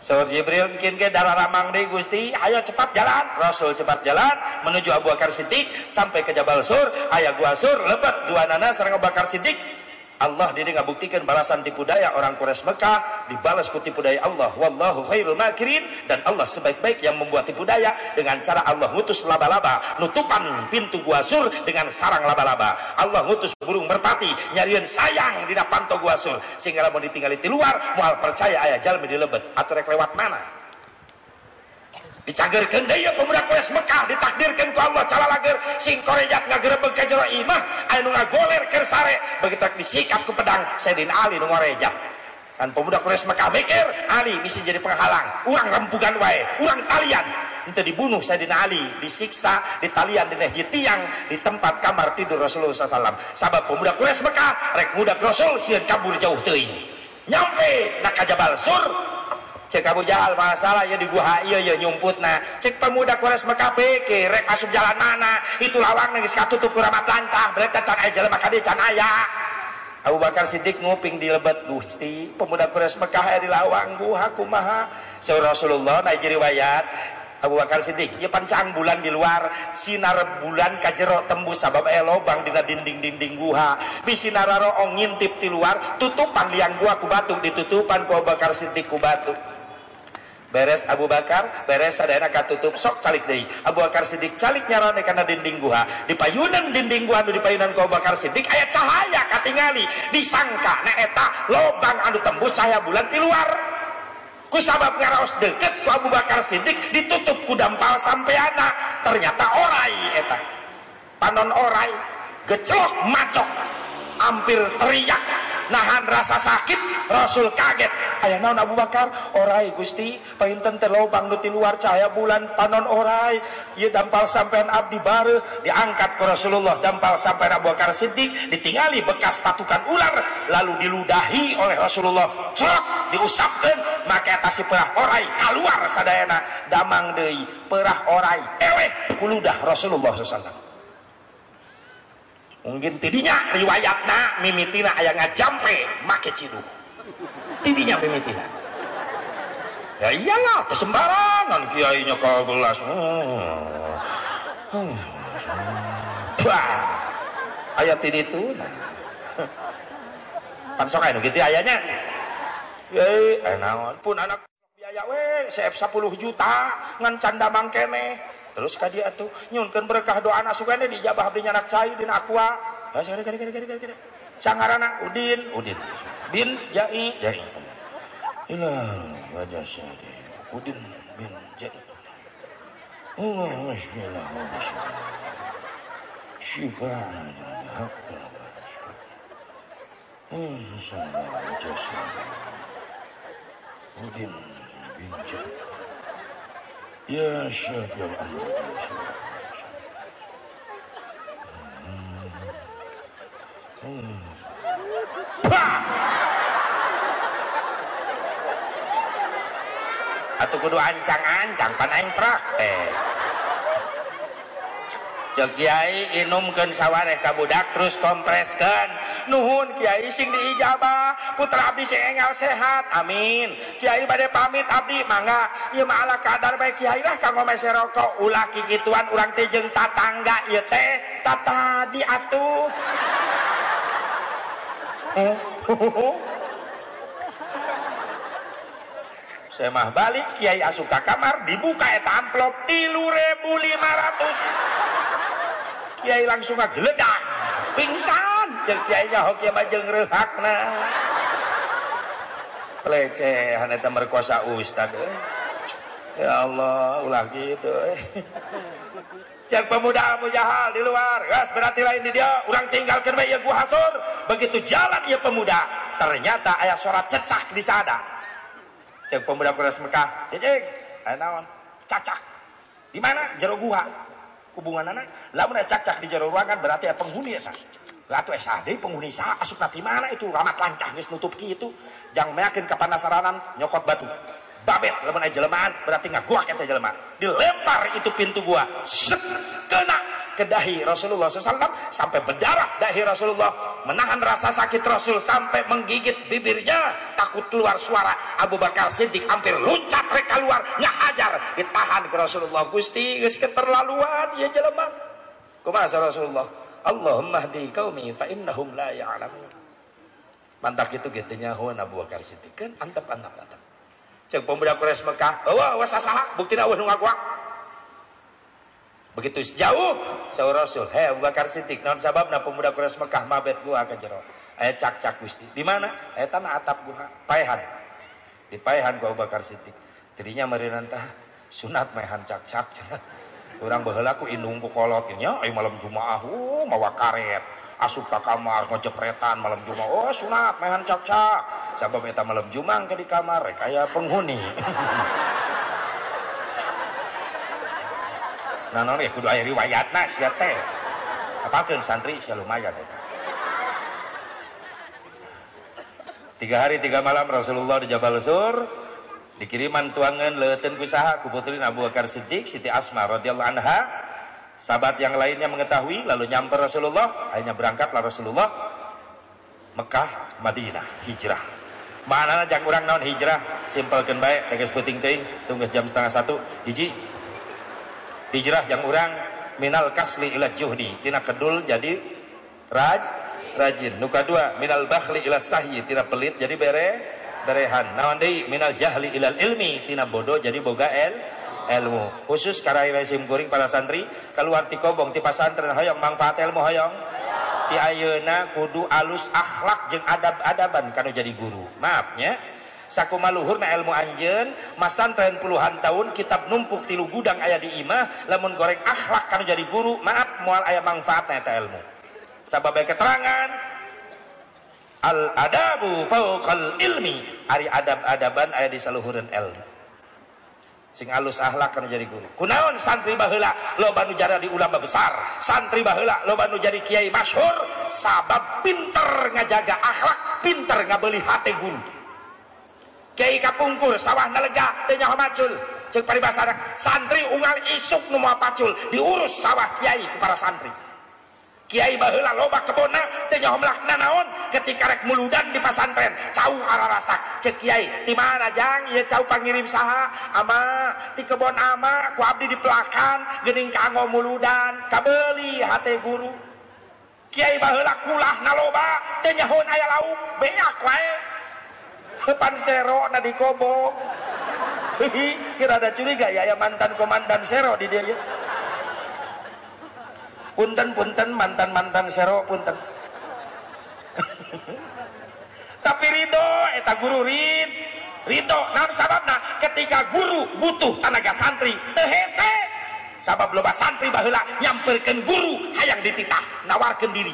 Saur Jibril bikin ke darah ramang deh Gusti, ayo cepat jalan. Rasul cepat jalan menuju Abu Bakar Siddiq sampai ke Jabal Sur. Ayah gua Sur lebat dua nana serang Abu Bakar Siddiq Allah diri ngabuktikan balasan tipu daya orang Quraisy Mekah dibalas ku tipu daya Allah. Wallahu khairul makirin. Dan Allah sebaik-baik yang membuat tipu daya dengan cara Allah ngutus laba-laba nutupan pintu gua sur dengan sarang laba-laba. Allah ngutus burung merpati nyarian sayang di panto gua sur. Sehingga mau ditinggali di luar mual percaya ayah jalmi di lebet. Atau rek lewat mana dicagerkeun deui ya pemuda Quraisy Mekah. Ditakdirkeun ku Allah cala lager. Sing korejat ngagerebeg ka jero imah anu ngagoler keur sare. Begitu disikap ku pedang Sayyidina Ali nu ngorejat dan pemuda Quraisy Mekah mikir Ali bisa jadi penghalang. Urang rempugan wae urang talian. Itu dibunuh Sayyidina Ali. Disiksa ditalian di hiji tiang di tempat kamar tidur Rasulullah SAW sabab pemuda Quraisy Mekah rek muda Rasul sieun kabur jauh teuing. Nyampe nak Jabal Sur cek Abu Jahal masalah ya di gua iya ya nyumput nah. Cek pemuda Quraisy Mekah peke rek masuk jalan mana? Itu lawang nangis katutup kuramat lancang berarti can aya jalan maka dia can aya Abu Bakar Siddiq nguping di lebat Gusti pemuda Quraisy Mekah aya di lawang gua kumaha Saur Rasulullah naik riwayat Abu Bakar Siddiq ya pancang bulan di luar sinar bulan kajero tembus sabab aya lobang dina dinding-dinding guha bisinararo ngintip di luar tutupan liang gua ku batu ditutupan ku Abu Bakar Siddiq ku beres Abu Bakar beres sadayana katutup sok calik deui. Abu Bakar Siddiq calik nyarane kana dinding guha di payunan dinding guha anu di payunan Abu Bakar Siddiq aya cahaya katingali. Disangka na eta lobang anu tembus cahaya bulan di luar. Ku sabab ngaraos deket ku Abu Bakar Siddiq ditutup ku dampal sampeana ternyata orai eta. Panon orai geclok macok. Hampir teriak nahan rasa sakit Rasul kaget. Ayah naon Abu Bakar? Orai Gusti. Painten terlobang nuti luar cahaya bulan panon orai. Ia dampal sampean abdi bare diangkat ke Rasulullah. Dampal sampean Abu Bakar Siddiq ditingali bekas patukan ular lalu diludahi oleh Rasulullah. Cok diusapkan maka atas perah orai keluar sadayana. Damang deui perah orai eweh kuludah Rasulullah SAW mungkin tidinya riwayatna mimitina aya ngajampe make cidu tidinya mimitina ya iyalah sembarangan kiainya ke gelas. Hmm. ayat ini tuh nah. pan sok gitu ayahnya ya eh naon pun anak biaya we sep 10 juta ngan canda mangkene terus ka dia tuh nyunkeun berkah doa anak sugane dijabah abdi nyanak cai dina aqua sangarana udin. Udin. Bin jai. Jai. Ilah wajah syadi udin bin jai. Allah masyilah syifa Udin bin Jai Ya Syafi ya Allah. Ya ya hmm. Atau kudu ancang-ancang panain praktek. Eh. Cek Kiai inumkeun sawareh ka budak terus kompreskeun. Nuhun Kiai sing diijabah putra abdi sing engal sehat. Amin. Kiai bade pamit abdi. Mangga. Ieu mah ala kadar bae kiai lah kanggo mese rokok ulah kikituan urang teh tatangga ieu teh. Tatadi atuh. Saya mah balik Kiai asup ke kamar dibuka eta amplop tilu ribu lima ratus. Kiai langsung ngageledak pingsan. Jeung Kiai nya hoki mah jeung rehakna pelecehan eta merkosa ustad eh. ya Allah ulah gitu eh. Cek pemuda mujahal di luar, gas berarti lain di dia, orang tinggalkan bayi gua hasur. Begitu jalan ia pemuda, ternyata ayah suara cecak di sana. Cek pemuda kuras Mekah, cecek, ayah naon, cacak. Di mana? Jero gua. Hubungan anak, lamun cacak di jero ruangan berarti ya penghuni ya. Ratu SAD penghuni sah asup nanti mana itu? Ramat lancah geus nutup gitu. Jangan meyakin kepanasaranan nyokot batu. Babet lamun aya jelmaan berarti ngaguak eta jelema dilempar itu pintu gua. Sek, kena ke dahi Rasulullah SAW sampai berdarah dahi Rasulullah. Menahan rasa sakit Rasul sampai menggigit bibirnya. Takut keluar suara Abu Bakar Siddiq hampir loncat mereka keluar. Ngahajar ditahan ke Rasulullah Gusti geus keterlaluan ya jelema kumaha Rasulullah Allahumma hdi qaumi fa innahum la ya'lamun. Mantap gitu gitu nyahuan Abu Bakar Siddiq. Kan antep antep antep. Cek pemuda Quraisy Mekah. Wah wah salah bukti nak nu ngakuak begitu sejauh sahur Rasul. Hei Abu Bakar Siddiq non sabab na pemuda Quraisy Mekah mabet gua ke jero. Aya cak cak gusti. Di mana? Aya tanah atap gua. Paehan di paehan gua Abu Bakar Siddiq. Dirinya meureun tah sunat maehan cak cak orang baheula ku indung ku kolot nya ai malam Jumaah uh mawa karet. Asup ka kamar ngejepretan malam Jumat oh sunat mehan cak-cak. Sabab malam Jumat ke di kamar kayak penghuni. Nah non ya kudu aya riwayatna sia teh. Apakeun santri sia lumayan eta tiga hari tiga malam Rasulullah di Jabal Sur dikiriman tuangan leuteun ku saha ku putri Abu Bakar Siddiq Siti Asma radhiyallahu anha Sahabat yang lainnya mengetahui lalu nyamper Rasulullah, akhirnya berangkatlah Rasulullah Mekah, Madinah, hijrah. Mana jangan orang naon hijrah, simpelkan baik, tegas puting ting, tunggu jam setengah satu, hiji. Hijrah yang orang minal kasli ila juhdi, tina kedul jadi raj, rajin. Nuka dua, minal bakhli ila sahyi, tina pelit jadi bere, berehan. Naon deui minal jahli ilal ilmi, tina bodoh jadi boga el, ilmu. Khusus karai resim kuring para santri. Keluar ti kobong ti pasantren. Hoyong manfaat ilmu hoyong. Ti ayeuna kudu alus akhlak jeung adab-adaban kanu jadi guru. Maafnya sakuma luhurna ilmu anjeun masantren puluhan tahun kitab numpuk tilu gudang aya di imah lamun goreng akhlak kanu jadi guru. Maaf moal aya manfaatna eta ilmu. Sabab keterangan al adabu fauqal ilmi. Ari adab-adaban aya di saluhureun ilmu. Sing alus ahlak kan jadi guru. Kunaon santri baheula? Loba nu jara di ulama besar. Santri baheula loba nu jadi kiai masyhur sabab pinter ngajaga akhlak pinter ngabeli hati guru. Kiai kapungkur sawah nalega teh nyaho macul. Ceuk paribasana santri unggal isuk nu moal pacul diurus sawah kiai ku para santri Kiai baheula loba kebona teh nyaho nanaon ketika rek muludan di pesantren cau ararasa cek kiai di mana jang? Ieu cau pangirim saha. Ama di kebon ama ku abdi di pelakan. Geuning kanggo muludan kabeli hate guru. Kiai baheula kulah naloba teh nyahoan aya lauk beak wae. Depan sero na di kobo. Kira ada curiga ya ya mantan komandan sero di dia ya punten punten mantan mantan sero punten. Tapi ridho eta guru rid. Ridho nah sababna ketika guru butuh tenaga santri tehese. Sabab loba santri baheula nyamperkeun guru hayang dititah nawarkeun diri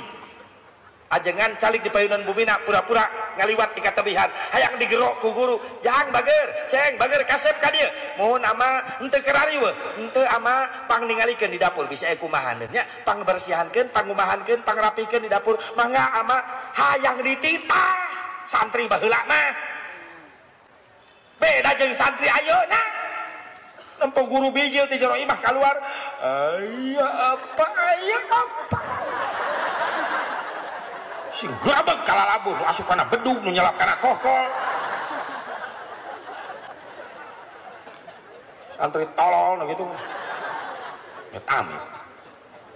ajengan calik di payunan bumina pura-pura ngaliwat di katebihan hayang digerok ku guru. Jangan bager ceng bager kasep ka dia. Mohon ama ente kerari we. Ente ama pang ningalikeun di dapur. Bisa aku mahan nya pang bersihankeun pang rapikeun di dapur. Mangga ama hayang dititah. Santri baheula mah. Beda jeung santri ayeuna nempo guru bijil ti jero imah keluar aya apa aya apa sing grabeg kalalabuh asup kana bedug nu nyelap kana kokol santri tolol gitu. Ya amit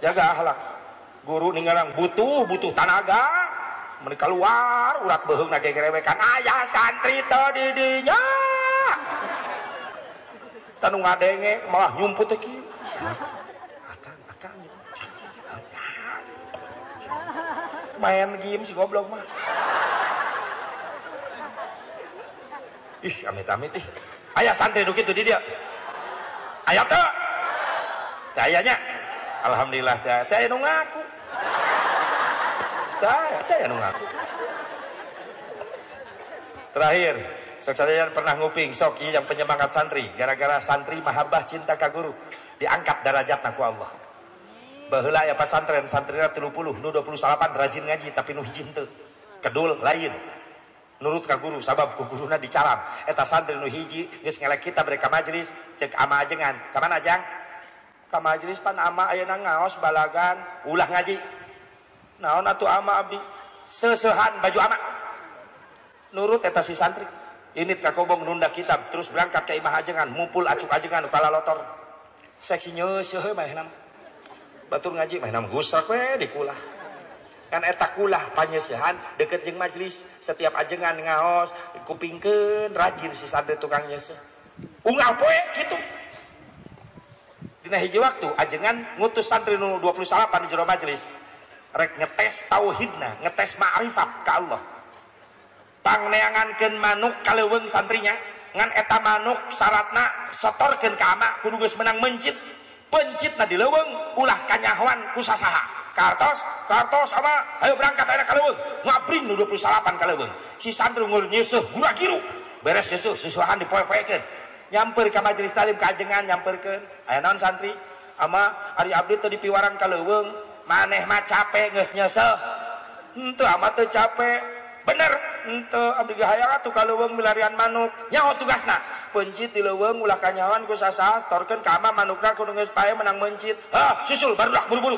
jaga akhlak guru ninggalang butuh butuh tanaga mereka keluar urat beheung na gegerewekan. Ayah santri tadi dinya tanu ngadenge malah nyumput teh main game si goblok mah. Ih amit-amit ih. Ayah santai dulu gitu di dia ayah tuh ayahnya. Alhamdulillah teh. Teh nu ngaku. Teh teh nu ngaku. Terakhir saya pernah nguping sok yang penyemangat santri. Gara-gara santri mahabbah cinta ka guru. Diangkat derajat ku Allah baheula ya pesantren santrina 30 nu 28 rajin ngaji tapi nu hiji teu kedul lain. Nurut ka guru sabab ku guruna dicaram eta santri nu hiji geus ngelek kita mereka majelis cek ama ajengan. Ka mana ajang ka majelis pan ama ayeuna ngaos balagan ulah ngaji. Naon atuh ama abdi seusehan baju ama. Nurut eta si santri. Ini ka kobong nunda kitab terus berangkat ke imah ajengan mumpul acuk ajengan kepala lotor. Seksi nyeuseun mah nama batur ngaji main nam gusak we di kulah. Kan eta kulah panyesehan deket jeng majlis. Setiap ajengan ngaos kupingkeun rajin si sade tukang nyeseh. Unggal poe gitu dina hiji waktu ajengan ngutus santri nu 28 di jero majlis. Rek ngetes tauhidna ngetes ma'rifat ka Allah. Pangneangankeun manuk kaleuweung santrinya ngan eta manuk syaratna sotorkeun ka ama kudu geus menang mencit pencit na dileweng ulah kanyahoan kusasaha. Kartos kartos sama ayo berangkat ayo kaleweng ngabring nu 28 kaleweng si santri ngul nyeseuh gura giru beres nyeseuh susuhan dipoe-poekeun nyamper ka majelis talim kajengan nyamperkeun. Aya naon santri? Ama ari abdi teu dipiwaran kaleweng maneh mah capek geus nyeseuh henteu ama teu capek. Bener henteu abdi hayang atuh kaleweng milarian manuk. Nyaho tugasna pencit di leweng ulah kanyawan ku sasa storken kama manukna ku geus pae menang mencit. Ah susul barulah buru-buru.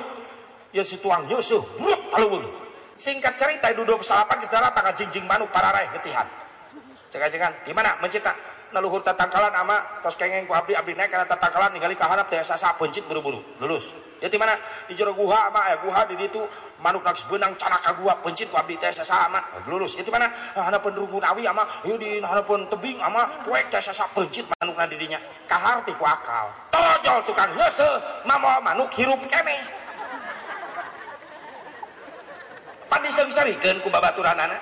Ya si tuang yusuh buruk kaleuweung singkat cerita itu dua salapan geus datang jingjing manuk pararai getihan. Cengan-cengan gimana mencitna naluhur tatangkalan ama tos kengeng ku abdi abdi naik karena tatangkalan ningali ka teh sasa pencit buru-buru. Lulus. Ya di mana? Di jero guha ama ya guha di ditu manuk naks benang canaka gua pencit ku abdi teh sasa ama lulus itu mana? Hana penrungun awi ama ieu di hana pun tebing ama poek teh sasa pencit manuk na didinya kahar ti ku akal. Tojol tukang heuseul mama manuk hirup kene pan disari-sarikeun ku babaturanana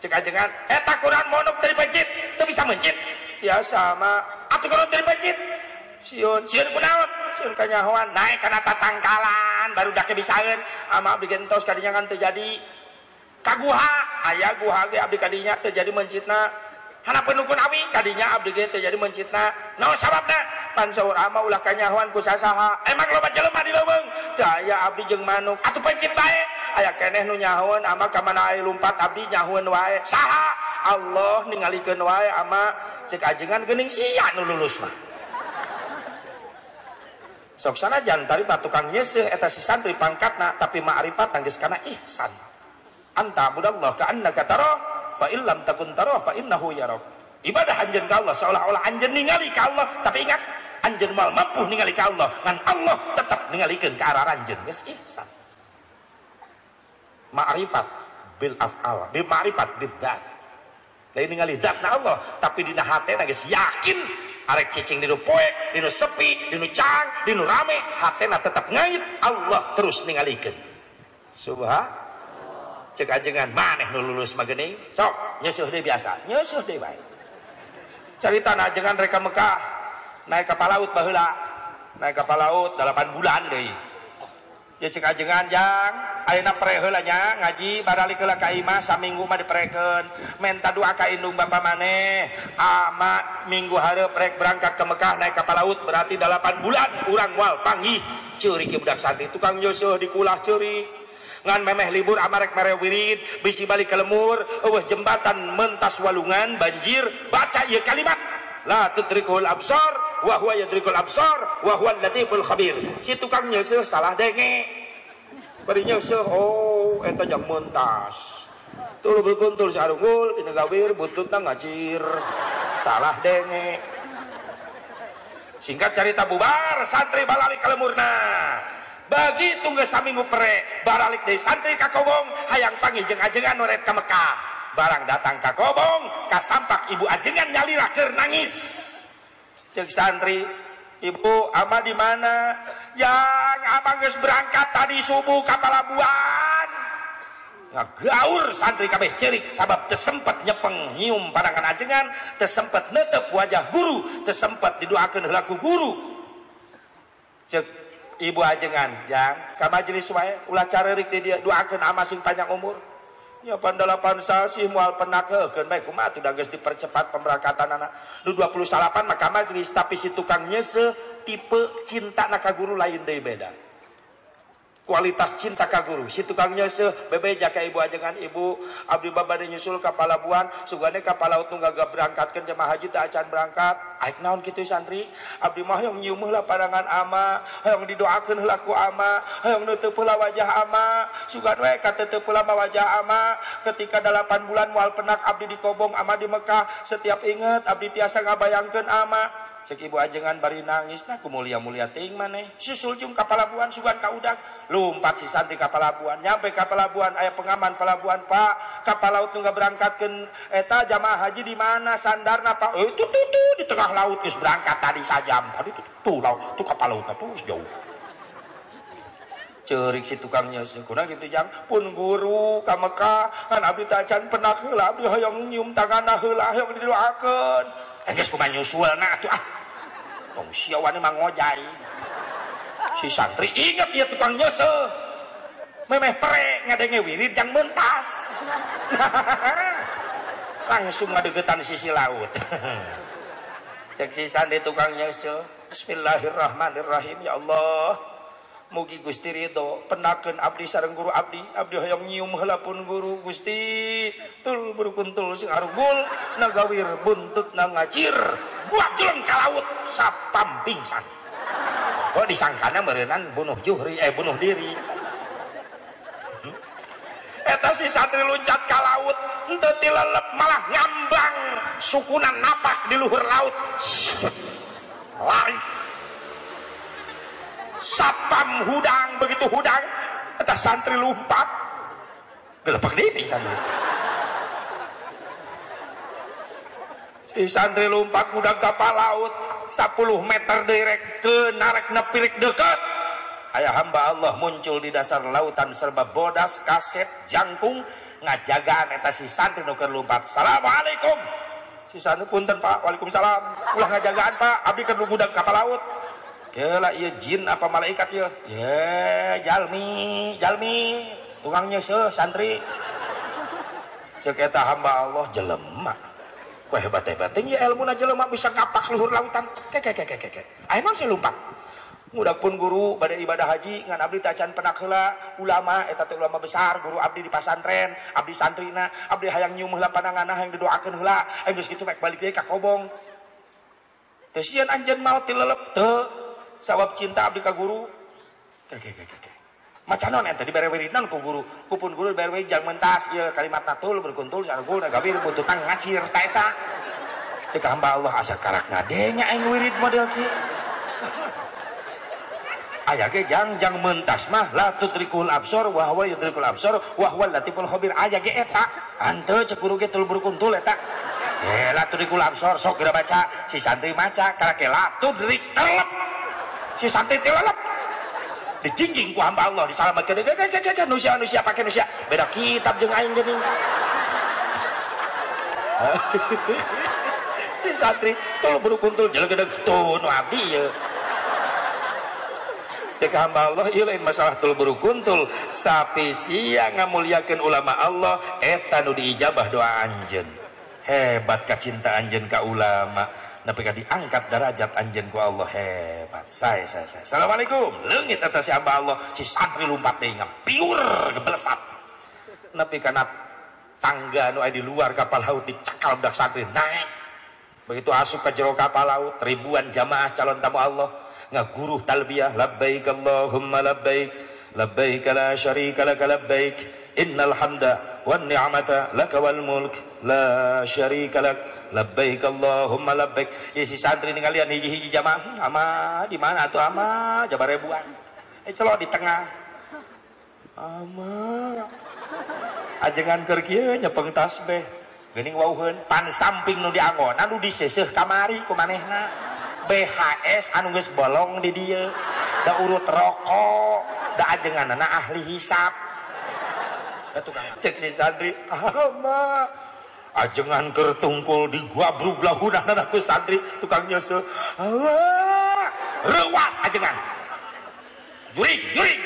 cek ajengan eta kurang monok dari pencit itu bisa mencit. Ya sama atuh kurang dari pencit. Siun siun kunaon siun kanyahoan naik karena tatangkalan baru dak bisaeun ama abdi gentos kadinya kan terjadi kaguha. Ayah guha ge abdi kadinya terjadi mencitna. Hana penukun awi kadinya abdi ge terjadi mencitna. Naon sababna pan saur ama ulah kanyahoan ku sasaha. Emang loba jelema di leuweung daya abdi jeung manuk. Atuh pencit bae. Aya keneh nu nyahoan ama ka mana aya lumpat abdi nyahoan wae. Saha? Allah ningalikeun wae ama cek ajengan geuning sia nu lulus mah sok sanajan tari tukang nyeseh eta si santri pangkatna tapi ma'rifat geus kana ihsan. Anta budallah ka annaka tara fa illam takun tara fa innahu yarak ibadah anjeun ka Allah seolah-olah anjeun ningali ka Allah tapi ingat anjeun mal mampu ningali ka Allah ngan Allah tetap ningalikeun ka arah anjeun geus ihsan. Ma'rifat bil af'al bil ma'rifat bil dzat. Lain ningali na Allah tapi dina hatena geus yakin arek cicing dinu poe dinu sepi dinu cang dinu rame hatena tetap ngait Allah terus ningalikeun subhan. Cek ajengan maneh nu lulus mageuning sok nyusuh deui biasa nyusuh deui bae cerita ajengan reka Mekah naik kapal laut baheula. Naik kapal laut 8 bulan deui ya cek ajengan jang ayeuna pere heula nya ngaji baralik heula ka imah saminggu mah dipereken menta doa ka indung ama minggu hareup rek berangkat ke Mekah naik kapal laut berarti 8 bulan urang wal panggih. Ceurik budak santri tukang nyeusuh di kulah ceurik ngan memeh libur amarek mere wirid bisi balik ke lemur eueuh jembatan mentas walungan banjir baca ieu kalimat. La tudrikul absar wa huwa yadrikul absar wa huwa latiful khabir. Si tukang nyeuseum salah denge bari nyeuseum oh eta jang mentas tuluy berkuntul si arungul dina gawir buntutna ngacir. Salah denge singkat cerita bubar santri balalik kalemurna. Bagi tunggu saminggu pere baralik dari santri kakobong hayang panggil jeng ajengan noret ke Mekah. Barang datang ke kobong ke sampak ibu ajengan nyalira ke nangis cek santri ibu ama di mana? Yang abang geus berangkat tadi subuh ke Palabuhan ngagaur santri kabeh cerik sabab tersempet nyepeng nyium padangan ajengan tersempet netep wajah guru tersempet didoakan helaku guru. Cek ibu ajengan yang ke majelis wae ulah carerik di dia doakan ama sing panjang umur Ya pandalapan sasi mual penakeun baik kumaha tuh geus dipercepat pemberangkatan anak. Nu 28 maka majelis tapi si tukang nyese tipe cinta naka guru lain deui beda kualitas cinta ka guru. Si tukangnya se bebeja ka ibu ajengan ibu. Abdi babade nyusul ka palabuhan sugane ka palaut nu gaga berangkatkeun jemaah haji teh acan berangkat. Aik naon kitu santri? Abdi mah yang nyium heula padangan ama. Hayang didoakeun heula ku ama. Hayang neuteuf heula wajah ama. Sugan we ka teu heula wajah ama. Ketika 8 bulan moal penak abdi di Kobong ama di Mekah. Setiap inget abdi tiasa ngabayangkeun ama cek ibu ajengan bari nangis nah ku mulia mulia ting maneh. Susul jung ka palabuhan sugan ka udak. Lompat si santri ka palabuhan nyampe ka palabuhan aya pengaman palabuhan pak. Kapal laut nu berangkatkeun eta jamaah haji di mana? Sandarna pak. Eh tuh tuh tuh di tengah laut geus berangkat tadi sajam. Tadi tuh tuh laut tuh kapal laut tuh jauh. Cerik si tukang nyeuseum kuna gitu jang. Pun guru ka Mekah kan abdi tacan pernah heula abdi hoyong nyium tanganna heula hoyong didoakeun Enggeus kumaha nyusulna atuh ah Oh, siawan emang ngojai. Si santri ingat ya tukang nyese. Memeh pere ngadenge wirid yang mentas. Langsung ngadegetan sisi laut. Cek si santri tukang nyese. Bismillahirrahmanirrahim. Ya Allah. Mugi Gusti ridho penakeun abdi sareng guru abdi. Abdi hoyong nyium heula pun guru Gusti. Tul berukuntul sing arugul nagawir buntut ngacir buat jeleng ka laut sapam pingsan oh disangkana merenang bunuh juhri eh bunuh diri. Hmm? eta si santri loncat ka laut dilelep malah ngambang. Sukunan napak di luhur laut. Lari sapam hudang begitu hudang kata santri lompat gelepak diri santri. Si santri lompat hudang kapal laut 10 meter direk ke narek nepirik deket. Ayah hamba Allah muncul di dasar lautan serba bodas kaset jangkung ngajagaan eta si santri nuker lompat assalamualaikum. Si santri punten pak. Waalaikumsalam. Ulah ngajagaan pak. Abdi kan gudang kapal laut lah iya jin apa malaikat ya ya jalmi jalmi. Tukangnya se santri. Seketa hamba Allah jelema Wah hebat hebat tinggi ilmu na jelema bisa ngapak luhur lautan. Keke keke keke emang saya lupa? Mudah pun guru pada ibadah haji ngan abdi tacan penak heula ulama eta teh ulama besar guru abdi di pasantren abdi santrina abdi hayang nyium heula pandanganna hayang didoakeun heula. Geus kitu mek balik deui ka kobong. Teu sieun anjeun maot tilelep teu sawab cinta abdi ka guru keke keke keke macan non ente dibere wiridan ku guru. Kupun guru dibere wirid jang mentas. Ieu kalimat natul berkuntul sargul nagabir buntutan ngacir ta eta. Cek Allah asa karak ngadenya aing wirid model kieu aya ge jang jang mentas mah la tutrikul absor wa huwa absor wa latiful khabir aya ge eta. Hanteu cek guru ge tul berkuntul eta. Eh la tutrikul absor sok geura baca. Si santri maca karake la tudrik terlep si santri tilalap dijingjing ku hamba Allah disalamatkan ke nusia nusia pakai nusia. Beda kitab jeung aing geuning si santri tuh buru kuntul jelek gedeg tuh nu abdi ya. Cek hamba Allah ieu lain masalah tul berukuntul sapi sia ngamuliakeun ulama Allah eta nu diijabah doa anjeun. Hebat kacinta anjeun ka ulama tapi kan diangkat derajat anjeun ku Allah. Hebat. Saya saya saya Assalamualaikum. Leungit atas si hamba Allah. Si santri lumpat teh piur gebelesat nepi kana tangga nu di luar kapal laut dicakal budak santri naik. Begitu asup ke jero kapal laut ribuan jamaah calon tamu Allah. Ngaguruh talbiyah labbaik Allahumma labbaik. Labbaik la syarika lak labbaik. Innal hamda wan ni'mata lak wal mulk la syarika lak labbaik Allahumma labbaik. Ya si santri kalian hiji-hiji jamaah hmm, ama di mana tuh ama? Jabar ribuan. Eh celok di tengah. Ama. Ajengan keur kieu nyepeng tasbih geuning wauheun pan samping nu dianggon anu diseseuh kamari ku manehna BHS anu geus bolong di dia da urut rokok da ajenganna ahli hisap tukang cek si santri ama ajengan keur tungkul di gua lahunana ku santri tukang nyusul. Allah rewas ajengan. Juring juring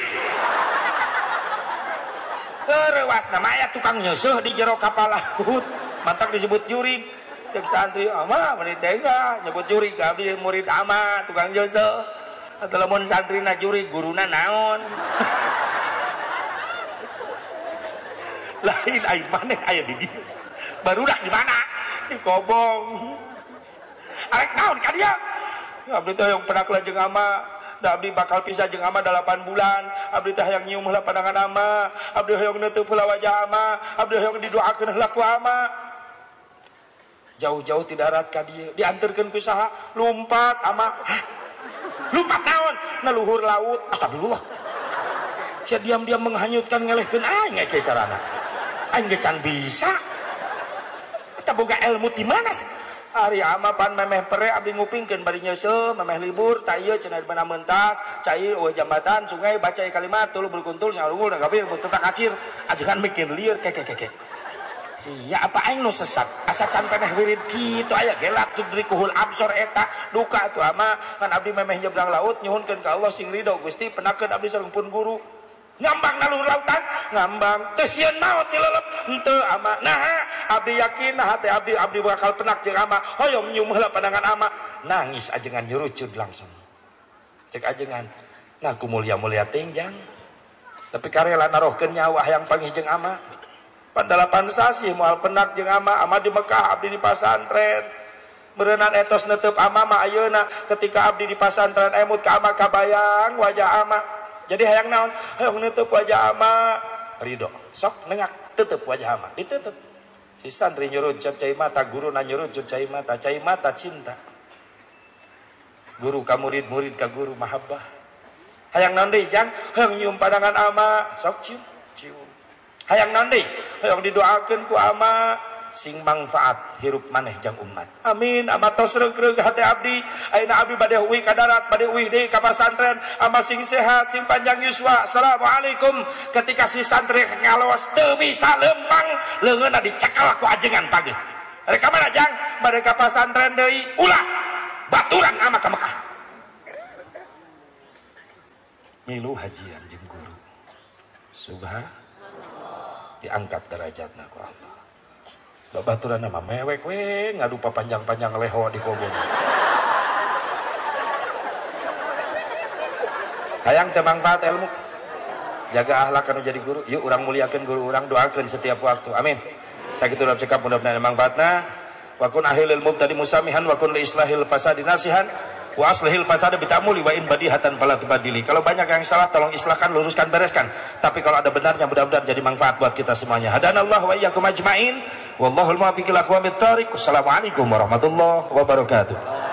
rewas namanya tukang nyusuh di jero kapal laut. Mantap disebut juring cek santri ama menit tega nyebut juri kami murid ama tukang joso atau lemon santri na juri guruna naon lain ayo mana? Ayo di dia baru dah di mana di kobong. Arek naon kan dia? Abdi teh yang pernah kelajeng ama da abdi bakal pisah jeung ama 8 bulan. Abdi teh yang nyium heula pandangan ama. Abdi hoyong neuteuf heula wajah ama. Abdi hoyong didoakeun heula ku ama. Jauh-jauh tidak erat ka dia. Diantarkan ke saha lompat ama. Lompat naon? Na luhur laut. Astagfirullah. Sia diam-diam menghanyutkan ngelehkeun aing ge carana ge can bisa. Kita boga ilmu di mana sih? Ari ama pan memeh pere abdi ngupingkeun bari nyeuseul memeh libur ta ieu cenah mentas cai eueuh jambatan sungai baca kalimat tulu berkuntul sarungul da kabir butuh tak kacir ajengan mikir lieur keke keke ya apa aing nu sesat? Asa can peneh wirid kitu aya gelak tudrikuhul absor eta duka tu ama. Kan abdi memeh nyebrang laut nyuhunkeun ka Allah sing ridho Gusti penakeun abdi sareng pun guru ngambang nalur lautan ngambang. Teu sieun maot dilelep henteu ama. Nah abdi yakin nah teh abdi abdi bakal penak jeung ama. Hoyong nyium heula pandangan ama. Nangis ajengan nyurucud langsung. Cek ajengan ngaku mulia-mulia tenjang tapi karela narohkeun nyawa yang panggih ama. Pandalapan sasi mual penak jeung ama. Ama di Mekah abdi di pasantren merenang etos netep ama ma ayeuna. Ketika abdi di pasantren emut ka ama kabayang wajah ama jadi hayang naon? Hayang netep wajah ama ridho sok nengak. Tetep wajah ama ditetep si santri nyuruh cai mata guru na nyuruh cai mata cai mata cinta. Guru ka murid murid ka guru mahabbah. Hayang naon deui jang? Hayang nyium pandangan ama sok cium cium. Hayang nanti hayang didoakan ku ama sing manfaat hirup maneh jang umat. Amin. Ama tos regreg hati abdi. Aina abdi bade uwi ka darat bade uwi deui ka pasantren ama sing sehat sing panjang yuswa. Assalamualaikum. Ketika si santri ngalawas teu bisa lempang leungeunna dicekal ku ajengan pagi. Mereka mana jang? Bade ka pasantren deui ulah baturan ama ka Mekah. Milu hajian jeung guru. Subhan diangkat derajatnya ku Allah babaturan nama mewek we ngadu panjang-panjang leho di kobon hayang teu manfaat ilmu jaga ahlak kanu jadi guru yuk orang muliakan guru orang doakan setiap waktu amin saya dalam cekap mudah-mudahan manfaatna wa kun ahilil mubtadi musamihan wa kun li islahil fasadi nasihan wa aslihil fasada bitamuli wa in badihatan tubadili. Kalau banyak yang salah tolong islahkan, luruskan, bereskan. Tapi kalau ada benarnya mudah-mudahan jadi manfaat buat kita semuanya. Hadanallah wa iyyakum ajmain. Wallahul muwaffiq ila aqwamit thariq. Wassalamualaikum warahmatullahi wabarakatuh.